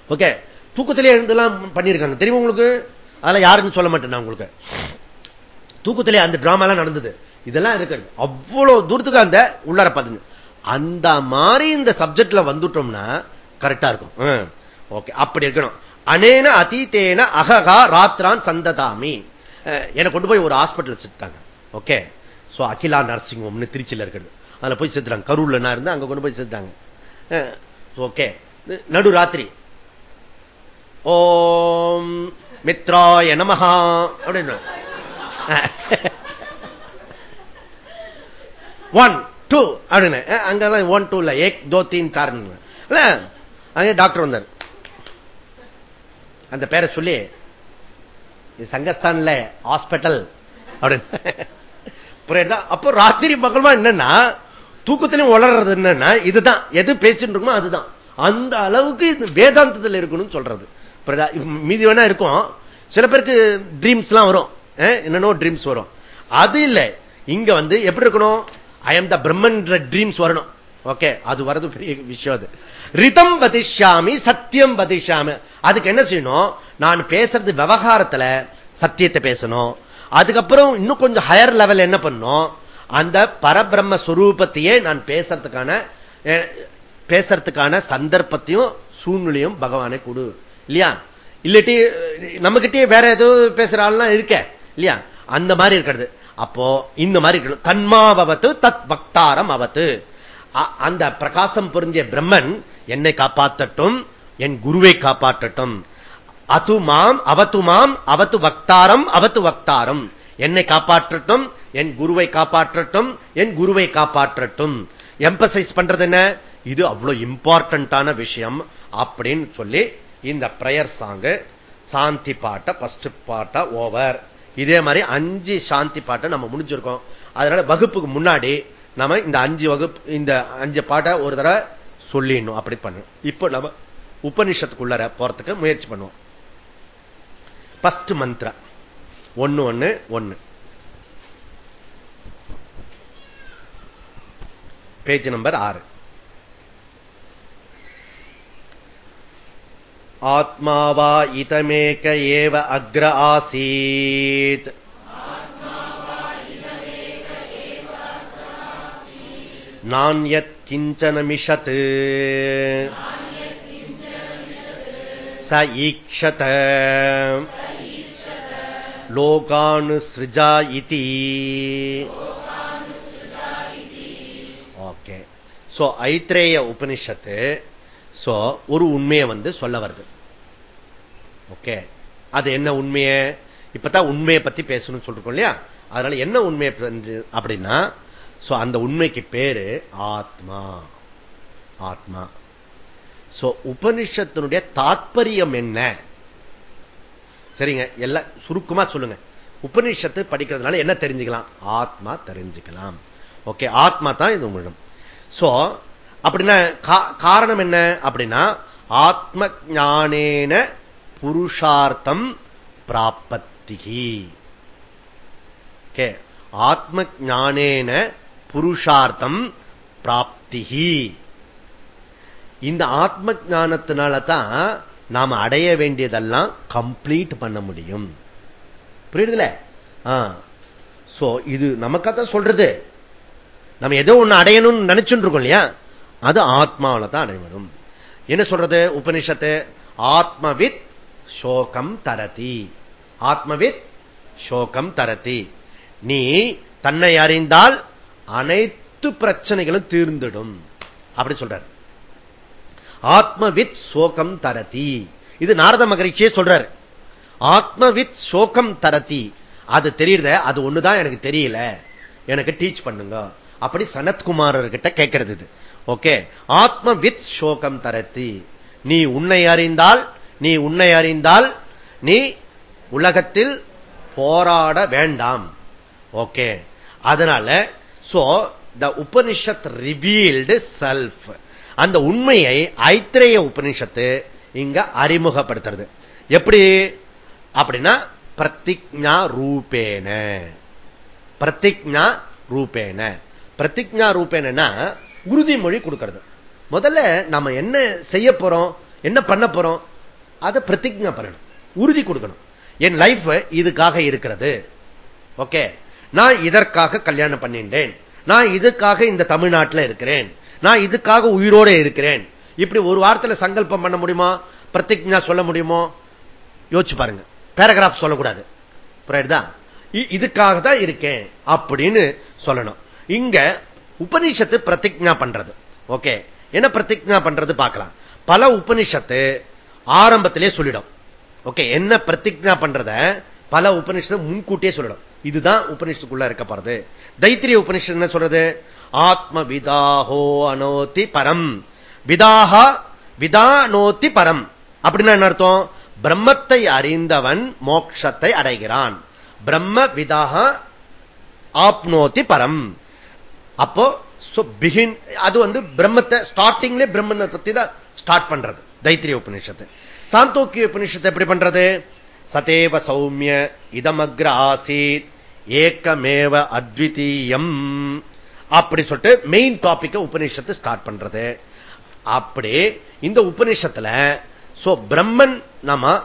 ஓகே. தூக்கத்திலே இருந்தெல்லாம் பண்ணியிருக்காங்க. தெரியும் உங்களுக்கு? அதெல்லாம் யாருன்னு சொல்ல மாட்டேன் நான் உங்களுக்கு. தூக்கத்திலே அந்த டிராமா நடந்தது. இதெல்லாம் இருக்கிறது. அவ்வளவு தூரத்துக்கு அந்த உள்ளார பதிஞ்சு அந்த மாதிரி இந்த சப்ஜெக்ட்ல வந்துட்டோம்னா கரெக்டா இருக்கும். ஓகே அப்படி இருக்கணும். அனேன அதீத்தேன அககா ராத்ரான் சந்ததாமி. என்னை கொண்டு போய் ஒரு ஹாஸ்பிட்டல் சேர்த்தாங்க ஓகே? சோ அகிலா நர்சிங் ஹோம்னு திருச்சியில் இருக்கிறது அதுல போய் சேர்த்துறாங்க கரூர்ல நான் இருந்து அங்க கொண்டு போய் சேர்த்தாங்க ஓகே. நடு ராத்திரி. ஓம் மித்ராய எனமஹா அப்படின்னு. ஒன் டூ அப்படின்னு. அங்கெல்லாம் ஒன் டூ இல்ல. ஏக் தோ தீன் சார் அங்கே டாக்டர் வந்தார். அந்த பேரை சொல்லி சங்கஸ்தான்ல ஹாஸ்பிட்டல் அப்படின்னு. அப்போ ராத்திரி பகல்மா என்னன்னா தூக்கத்திலையும் வளர்றது என்னன்னா இதுதான். எது பேசிட்டு இருக்குமோ அதுதான். அந்த அளவுக்கு இது வேதாந்தத்தில் இருக்கணும்னு சொல்றது. மீதி வேணா இருக்கும். சில பேருக்கு ட்ரீம்ஸ் எல்லாம் வரும் என்னென்னோ ட்ரீம்ஸ் வரும். அது இல்லை. இங்க வந்து எப்படி இருக்கணும்? ஐ எம் த பிரம்மன்ற ட்ரீம்ஸ் வரணும். ஓகே அது வரது பெரிய விஷயம் அது. ரிதம் வதிஷாமி சத்தியம் வதிஷாமி அதுக்கு என்ன செய்யணும்? நான் பேசுறது விவகாரத்துல சத்தியத்தை பேசணும். அதுக்கப்புறம் இன்னும் கொஞ்சம் ஹையர் லெவல் என்ன பண்ணும் அந்த பரபிரம்ம சுரூபத்தையே நான் பேசுறதுக்கான பேசுறதுக்கான சந்தர்ப்பத்தையும் சூழ்நிலையும் பகவானை கொடு. இல்லையா? இல்லாட்டி நம்மகிட்டயே வேற ஏதோ பேசுற ஆள்லாம் இருக்க. இல்லையா? அந்த மாதிரி இருக்கிறது. அப்போ இந்த மாதிரி இருக்கணும் தன்மாவத்து தத் பக்தாரம் அவத்து அந்த பிரகாசம் பொருந்திய பிரம்மன் என்னை காப்பாற்றட்டும் என் குருவை காப்பாற்றட்டும். அதுமாம் அவத்துமாம் அவத்து வக்தாரம் அவத்து வக்தாரம். என்னை காப்பாற்றட்டும் என் குருவை காப்பாற்றட்டும் என் குருவை காப்பாற்றட்டும். எம்பசைஸ் பண்றது என்ன? இது அவ்வளவு இம்பார்ட்டன்டான விஷயம் அப்படின்னு சொல்லி இந்த பிரயர் சாங்கு சாந்தி பாட்டை பஸ்ட் பாட்டை ஓவர் இதே மாதிரி அஞ்சு சாந்தி பாட்டை நம்ம முடிஞ்சிருக்கோம். அதனால வகுப்புக்கு முன்னாடி நம்ம இந்த அஞ்சு வகுப்பு இந்த அஞ்சு பாட்டை ஒரு தடவை சொல்லிடணும் அப்படி பண்ணணும். இப்போ நம்ம உபனிஷத்துக்குள்ள போறதுக்கு முயற்சி பண்ணுவோம். பஸ்ட் மந்திர ஒன்னு ஒன்னு ஒன்னு பேஜ் நம்பர் ஆறு. ஆத்மாவா இதமேக ஏவ அக்ர ஆசீத். நான்யத் கிஞ்சனமிஷத் ச ஈக்ஷத லோகானுசிருஜா இதி okay so Aitareya Upanishad so ஒரு உண்மையை வந்து சொல்ல வருது. ஓகே அது என்ன உண்மையை? இப்பதான் உண்மையை பத்தி பேசணும்னு சொல்லிருக்கோம் இல்லையா? அதனால என்ன உண்மையை அப்படின்னா சோ அந்த உண்மைக்கு பேரு ஆத்மா. ஆத்மா. சோ உபனிஷத்தினுடைய தாற்பயம் என்ன? சரிங்க எல்லாம் சுருக்கமா சொல்லுங்க. உபனிஷத்து படிக்கிறதுனால என்ன தெரிஞ்சுக்கலாம்? ஆத்மா தெரிஞ்சுக்கலாம். ஓகே ஆத்மா தான் இது உங்களிடம். சோ அப்படின்னா காரணம் என்ன அப்படின்னா ஆத்ம ஞானேன புருஷார்த்தம் பிராப்பத்திகி. ஆத்ம ஞானேன புருஷார்த்தம் பிராப்திகி இந்த ஆத்ம ஜானத்தினால தான் நாம் அடைய வேண்டியதெல்லாம் கம்ப்ளீட் பண்ண முடியும். புரியுதுல? சோ இது நமக்காக சொல்றது. நம்ம ஏதோ ஒண்ணு அடையணும்னு நினைச்சுட்டு இருக்கோம் இல்லையா? அது ஆத்மாவில தான் அடைவரும் என்ன சொல்றது உபனிஷத்து? ஆத்மவித் சோகம் தரதி. ஆத்மவித் சோகம் தரதி. நீ தன்னை அறிந்தால் அனைத்து பிரச்சனைகளும் தீர்ந்துடும். அப்படி சொல்றார். ஆத்மவித் சோகம் தரதி. இது நாரத மகரிஷியே சொல்றார். ஆத்மவித் சோகம் தரதி. அது தெரியுத? அது ஒண்ணுதான் எனக்கு தெரியல. எனக்கு டீச் பண்ணுங்க. அப்படி சனத்குமாரர்கிட்ட கேட்கறது இது. ஓகே ஆத்மவித் சோகம் தரத்தி நீ உன்னை அறிந்தால் நீ உன்னை அறிந்தால் நீ உலகத்தில் போராட வேண்டாம். ஓகே அதனால so the Upanishad revealed self அந்த உண்மையை ஐத்திரேய உபனிஷத்து இங்க அறிமுகப்படுத்துறது. எப்படி? அப்படின்னா பிரதிஜா ரூபேன பிரதிஜா ரூபேன பிரதிஜா ரூபேனா உறுதிமொழி கொடுக்கிறது. முதல்ல நம்ம என்ன செய்ய போறோம்? என்ன பண்ண போறோம்? அதை பிரதிஜா பண்ணணும். உறுதி கொடுக்கணும். என் லைஃப் இதுக்காக இருக்கிறது. ஓகே நான் இதற்காக கல்யாணம் பண்ணிட்டேன் நான் இதுக்காக இந்த தமிழ்நாட்டில் இருக்கிறேன். நான் இதுக்காக உயிரோட இருக்கிறேன். இப்படி ஒரு வாரத்தில் சங்கல்பம் பண்ண முடியுமா? பிரதிஜா சொல்ல முடியுமோ? யோசிச்சு பாருங்க. பேராகிராஃப் சொல்லக்கூடாது. புரியுதா? இதுக்காக தான் இருக்கேன் அப்படின்னு சொல்லணும். இங்க உபனிஷத்து பிரதிஜா பண்றது. ஓகே? என்ன பிரதிஜா பண்றது பார்க்கலாம். பல உபனிஷத்து ஆரம்பத்திலே சொல்லிடும். ஓகே? என்ன பிரதிஜா பண்றத பல உபனிஷத்து முன்கூட்டியே சொல்லிடும். இதுதான் உபனிஷத்துக்குள்ள இருக்க போறது. தைத்திரிய உபனிஷத்து என்ன சொல்றது? ஆத்ம விதாஹோ அனோத்தி பரம். விதாகா விதானோத்தி பரம். அப்படின்னா என்ன அர்த்தம்? பிரம்மத்தை அறிந்தவன் மோட்சத்தை அடைகிறான். பிரம்ம விதாக ஆப்னோத்தி பரம். அப்போ பிகின் அது வந்து பிரம்மத்தை ஸ்டார்டிங்ல பிரம்மத்தை பத்தி தான் ஸ்டார்ட் பண்றது. தைத்திரிய உபநிஷத்து சாந்தோக்கிய உபநிஷத்தை எப்படி பண்றது? சதேவ சௌமிய இதமக்ர ஆசீத் ஏக்கமேவ அத்விதீயம் அப்படி சொல்லிட்டு மெயின் டாபிக் உபநிஷத்து ஸ்டார்ட் பண்றது. அப்படி இந்த உபநிஷத்துல சோ பிரம்மன் நாம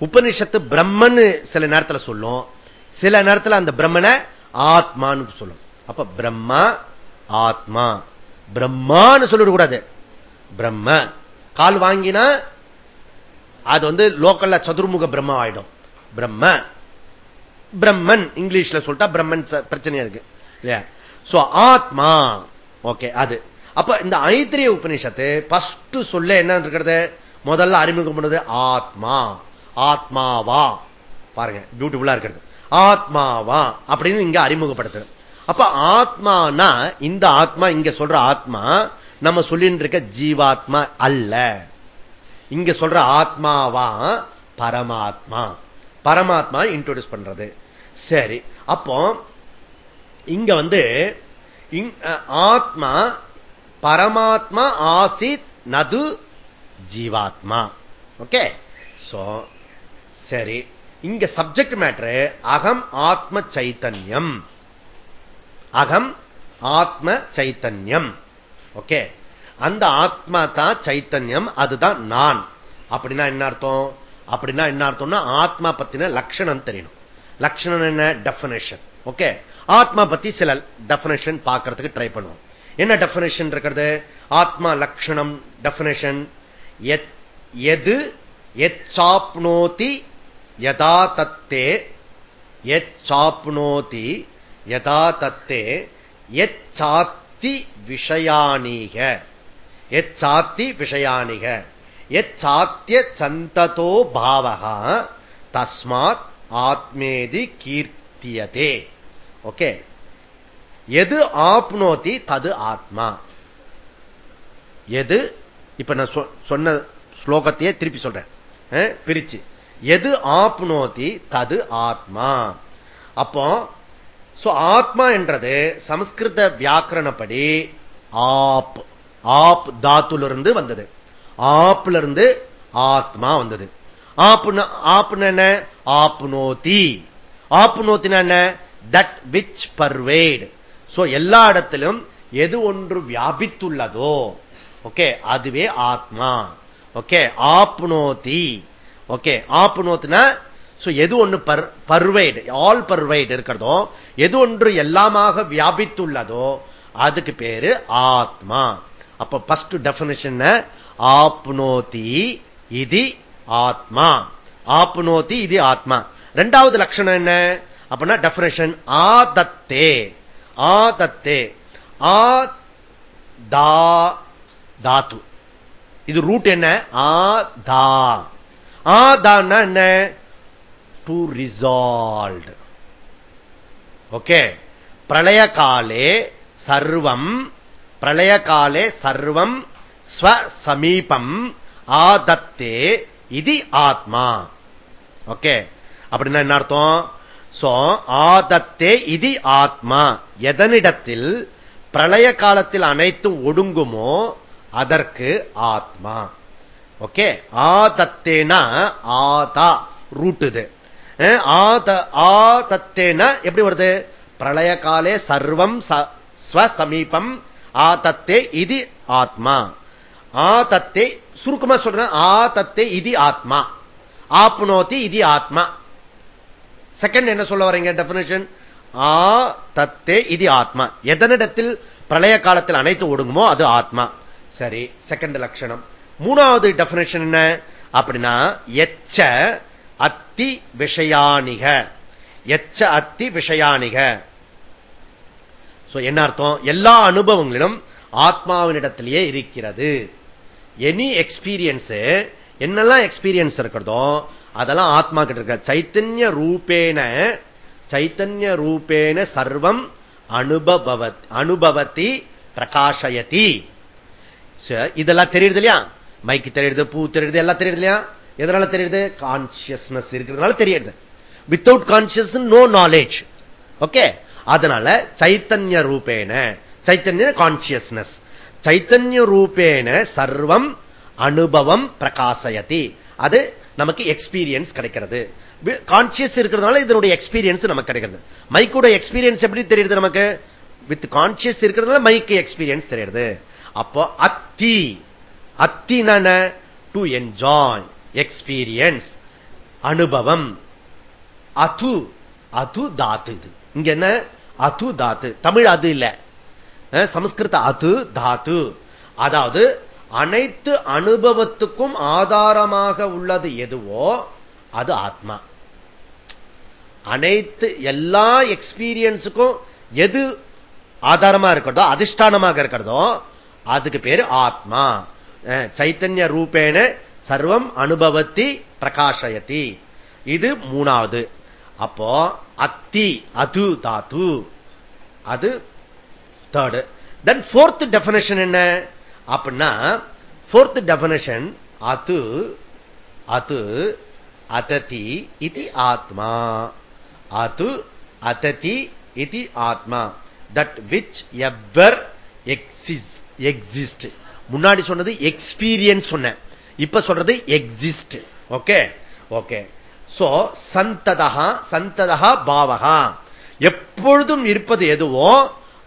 உபனிஷத்து பிரம்மன் சில நேரத்தில் சொல்லும். சில நேரத்தில் அந்த பிரம்மனை ஆத்மான்னு சொல்லும். அப்ப பிரம்மா ஆத்மா. பிரம்மான்னு சொல்லிடக்கூடாது. பிரம்ம. கால் வாங்கினா அது வந்து லோக்கல்ல சதுர்முக பிரம்ம ஆயிடும். பிரம்ம பிரம்மன் இங்கிலீஷ்ல சொல்லிட்டா பிரம்மன் பிரச்சனையா இருக்கு. இல்லையா? சோ ஆத்மா. ஓகே அது. அப்ப இந்த ஐத்திரிய உபநிஷத்து பஸ்ட் சொல்ல என்ன இருக்கிறது? முதல்ல அறிமுகம் பண்ணது ஆத்மா. ஆத்மாவா. பாருங்க பியூட்டிஃபுல்லா இருக்கிறது. ஆத்மாவா அப்படின்னு இங்க அறிமுகப்படுத்து அப்ப ஆத்மானா இந்த ஆத்மா இங்க சொல்ற ஆத்மா நம்ம சொல்லிட்டு இருக்க ஜீவாத்மா அல்ல. இங்க சொல்ற ஆத்மாவா பரமாத்மா. பரமாத்மா இன்ட்ரோடியூஸ் பண்றது. சரி அப்போ இங்க வந்து ஆத்மா பரமாத்மா ஆசித் நது ஜீவாத்மா. ஓகே? சோ சரி இங்க சப்ஜெக்ட் மேட்ரு அகம் ஆத்ம சைத்தன்யம். அகம் ஆத்ம சைத்தன்யம். ஓகே? அந்த ஆத்மா தான் சைத்தன்யம் அதுதான் நான். அப்படின்னா என்ன அர்த்தம்? அப்படின்னா என்ன அர்த்தம்னா ஆத்மா பத்தின லட்சணம் தெரியணும். லட்சணம் என்ன? டெபினேஷன் ஓகே ஆத்மா பத்தி சில டெபினேஷன் பார்க்கறதுக்கு ட்ரை பண்ணுவோம். என்ன டெபினேஷன் இருக்கிறது? ஆத்மா லட்சணம் டெபினேஷன் எது எச்சாப்னோதி யதா தத்தே எச்சாப்னோதி யதா தத்தே எச்சாத்தி விஷயானீக. எச்சாத்தி விஷயானிக. எச்சாத்திய சந்ததோ பாவகா. தஸ்மாத் ஆத்மேதி கீர்த்தியதே. ஓகே. எது ஆப்னோதி தது ஆத்மா. எது இப்ப நான் சொன்ன ஸ்லோகத்தையே திருப்பி சொல்றேன். பிரிச்சு. எது ஆப்னோதி தது ஆத்மா. அப்போ ஆத்மா என்றது சமஸ்கிருத வியாக்கரணப்படி ஆப். ஆப் தாத்துல இருந்து வந்தது. ஆப்ல இருந்து ஆத்மா வந்தது. என்ன? ஆப்னோதி ஆப்னோத்தின என்ன? தட் விச் பர்வேட் சோ எல்லா இடத்திலும் எது ஒன்று வியாபித்துள்ளதோ ஓகே அதுவே ஆத்மா. ஓகே ஆப்னோதி ஓகே ஆப்னோத்தின எது ஒன்று பர்வைடு ஆல் பர்வைடு இருக்கிறதோ எது ஒன்று எல்லாமாக வியாபித்துள்ளதோ அதுக்கு பேரு ஆத்மா. அப்ப பஸ்ட் டெபினேஷன் ஆப்னோதி இது ஆத்மா. ஆப்னோதி இது ஆத்மா. ரெண்டாவது லட்சணம் என்ன? அப்படின்னா டெபினேஷன் ஆதத்தே. ஆதத்தே. ஆ தா தாத்து. இது ரூட் என்ன? ஆ தா. ஆ தான்னா என்ன? டு ரிசால்வ் ஓகே பிரளய காலே சர்வம் பிரளய காலே சர்வம் ஸ்வசமீபம் ஆதத்தே இது ஆத்மா. ஓகே. அப்படின்னா என்ன அர்த்தம்? சோ ஆதத்தே இது ஆத்மா. எதனிடத்தில் பிரளய காலத்தில் அனைத்தும் ஒடுங்குமோ அதற்கு ஆத்மா. ஓகே? ஆதத்தேனா ஆதா ரூட்டுது. ஆதத்தேனா எப்படி வருது? பிரளய காலே சர்வம் ஸ்வசமீபம் ஆதத்தே இது ஆத்மா. ஆதத்தே சுருக்கமா சொல்றேன் தத்தே இது ஆத்மா. ஆப்னோதி இது ஆத்மா. செகண்ட் என்ன சொல்ல வரீங்க டெபினேஷன் ஆ தத்தே இது ஆத்மா. எதனிடத்தில் பிரளய காலத்தில் அனைத்து ஒடுங்குமோ அது ஆத்மா. சரி செகண்ட் லட்சணம். மூணாவது டெபினேஷன் என்ன? அப்படின்னா எச்ச அத்தி விஷயானிக. எச்ச அத்தி விஷயானிக. என்ன அர்த்தம்? எல்லா அனுபவங்களிலும் ஆத்மாவினிடத்திலேயே இருக்கிறது. எனி எக்ஸ்பீரியன்ஸ் என்னெல்லாம் எக்ஸ்பீரியன்ஸ் இருக்கிறதோ அதெல்லாம் ஆத்மா கிட்ட இருக்க சைத்தன்ய ரூபேன சைத்தன்ய ரூபேன சர்வம் அனுபவ அனுபவத்தி பிரகாஷயதி. இதெல்லாம் தெரியுது இல்லையா? மைக்கு தெரியுது பூ தெரியுது எல்லாம் தெரியுது இல்லையா? எதனால தெரியுது? கான்சியஸ்னஸ் இருக்கிறதுனால தெரியுது. Without conscious no knowledge okay அதனால சைத்தன்ய ரூபேன. சைத்தன்ய கான்சியஸ்னஸ் சைத்தன்ய ரூபேன சர்வம் அனுபவம் பிரகாசயதி. அது நமக்கு எக்ஸ்பீரியன்ஸ் கிடைக்கிறது. கான்சியஸ் இருக்கிறதுனால இதனுடைய எக்ஸ்பீரியன்ஸ் நமக்கு கிடைக்கிறது. மைக்கோட எக்ஸ்பீரியன்ஸ் எப்படி தெரியுது நமக்கு? வித் கான்சியஸ் இருக்கிறதுனால மைக்கு எக்ஸ்பீரியன்ஸ் தெரியுது. அப்போ அத்தி. அத்தின டு என்ஜாய் எக்ஸ்பீரியன்ஸ் அனுபவம். அது அது தாத்து இது. இங்க என்ன? அது தாத்து. தமிழ் அது இல்ல. சமஸ்கிருத அது தாத்து. அதாவது அனைத்து அனுபவத்துக்கும் ஆதாரமாக உள்ளது எதுவோ அது ஆத்மா. அனைத்து எல்லா எக்ஸ்பீரியன்ஸுக்கும் எது ஆதாரமா இருக்கிறதோ அதிஷ்டானமாக இருக்கிறதோ அதுக்கு பேரு ஆத்மா. சைத்தன்ய ரூபேன சர்வம் அனுபவத்தி பிரகாஷயத்தி இது மூணாவது. அப்போ அத்தி அது தாத்து அது தேர்டு தென் போர்த் டெபினேஷன் என்ன? அப்படின்னா போர்த் டெபினேஷன் அது அது அததி இது ஆத்மா. அது அததி இது ஆத்மா. தட் விச் எவர் எக்ஸிஸ்ட் முன்னாடி சொன்னது எக்ஸ்பீரியன்ஸ் சொன்ன இப்ப சொல்றது எக்ஸிஸ்ட் ஓகே ஓகே சோ சந்ததா சந்ததா பாவகா எப்பொழுதும் இருப்பது எதுவோ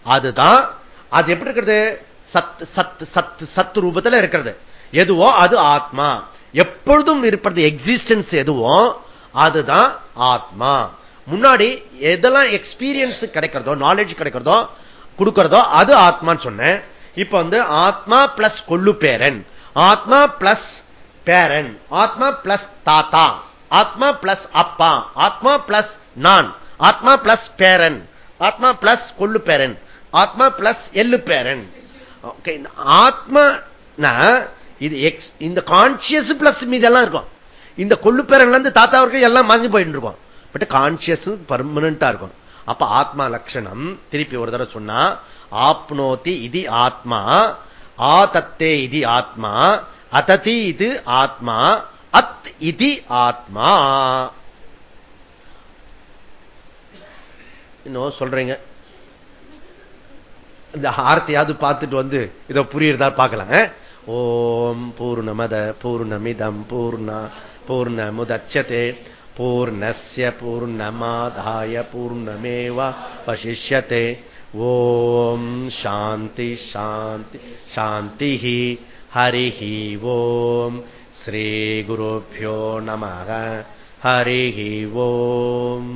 அதுதான் அது எப்படி இருக்கிறது? சத் சத் சத் சத் ரூபத்தில் இருக்கிறது. எதுவோ அது ஆத்மா. எப்பொழுதும் இருப்பது எக்ஸிஸ்டன்ஸ் எதுவோ அதுதான் ஆத்மா. முன்னாடி எதெல்லாம் எக்ஸ்பீரியன்ஸ் கிடைக்கிறதோ நாலேஜ் கிடைக்கிறதோ கொடுக்கிறதோ அது ஆத்மான்னு சொன்னேன். இப்ப வந்து ஆத்மா பிளஸ் கொள்ளு பேரன் ஆத்மா பிளஸ் பேரன். ஆத்மா பிளஸ் தாத்தா. ஆத்மா பிளஸ் அப்பா ஆத்மா பிளஸ் நான் ஆத்மா பிளஸ் பேரன் ஆத்மா பிளஸ் கொள்ளு பேரன் ஆத்மா பிளஸ் எள்ளு பேரன் ஆத்மா இது எக்ஸ் இந்த கான்சியஸ் பிளஸ் மீதெல்லாம் இருக்கும். இந்த கொள்ளு பேரன்ல இருந்து தாத்தாவுக்கு எல்லாம் மறைஞ்சு போயிட்டு இருக்கும் பட் கான்சியஸ் பர்மனண்டா இருக்கும். அப்ப ஆத்மா லட்சணம் திருப்பி ஒரு தடவை சொன்னா ஆப்னோதி இது ஆத்மா ஆதத்தே இது ஆத்மா அததி இது ஆத்மா அத் இது ஆத்மா. இன்னும் சொல்றீங்க. இந்த ஆர்த்தியாவது பார்த்துட்டு வந்து இதை புரியுறதா பார்க்கலாம் ஓம் பூர்ணமத பூர்ணமிதம் பூர்ண பூர்ணமுதட்சதே பூர்ணஸ்ய பூர்ணமாதாய பூர்ணமேவ வசிஷ்யத்தை ஓம் சாந்தி சாந்தி சாந்தி ஹரி ஓம். ஸ்ரீகுருभ्यो நம ஹரி ஓம்.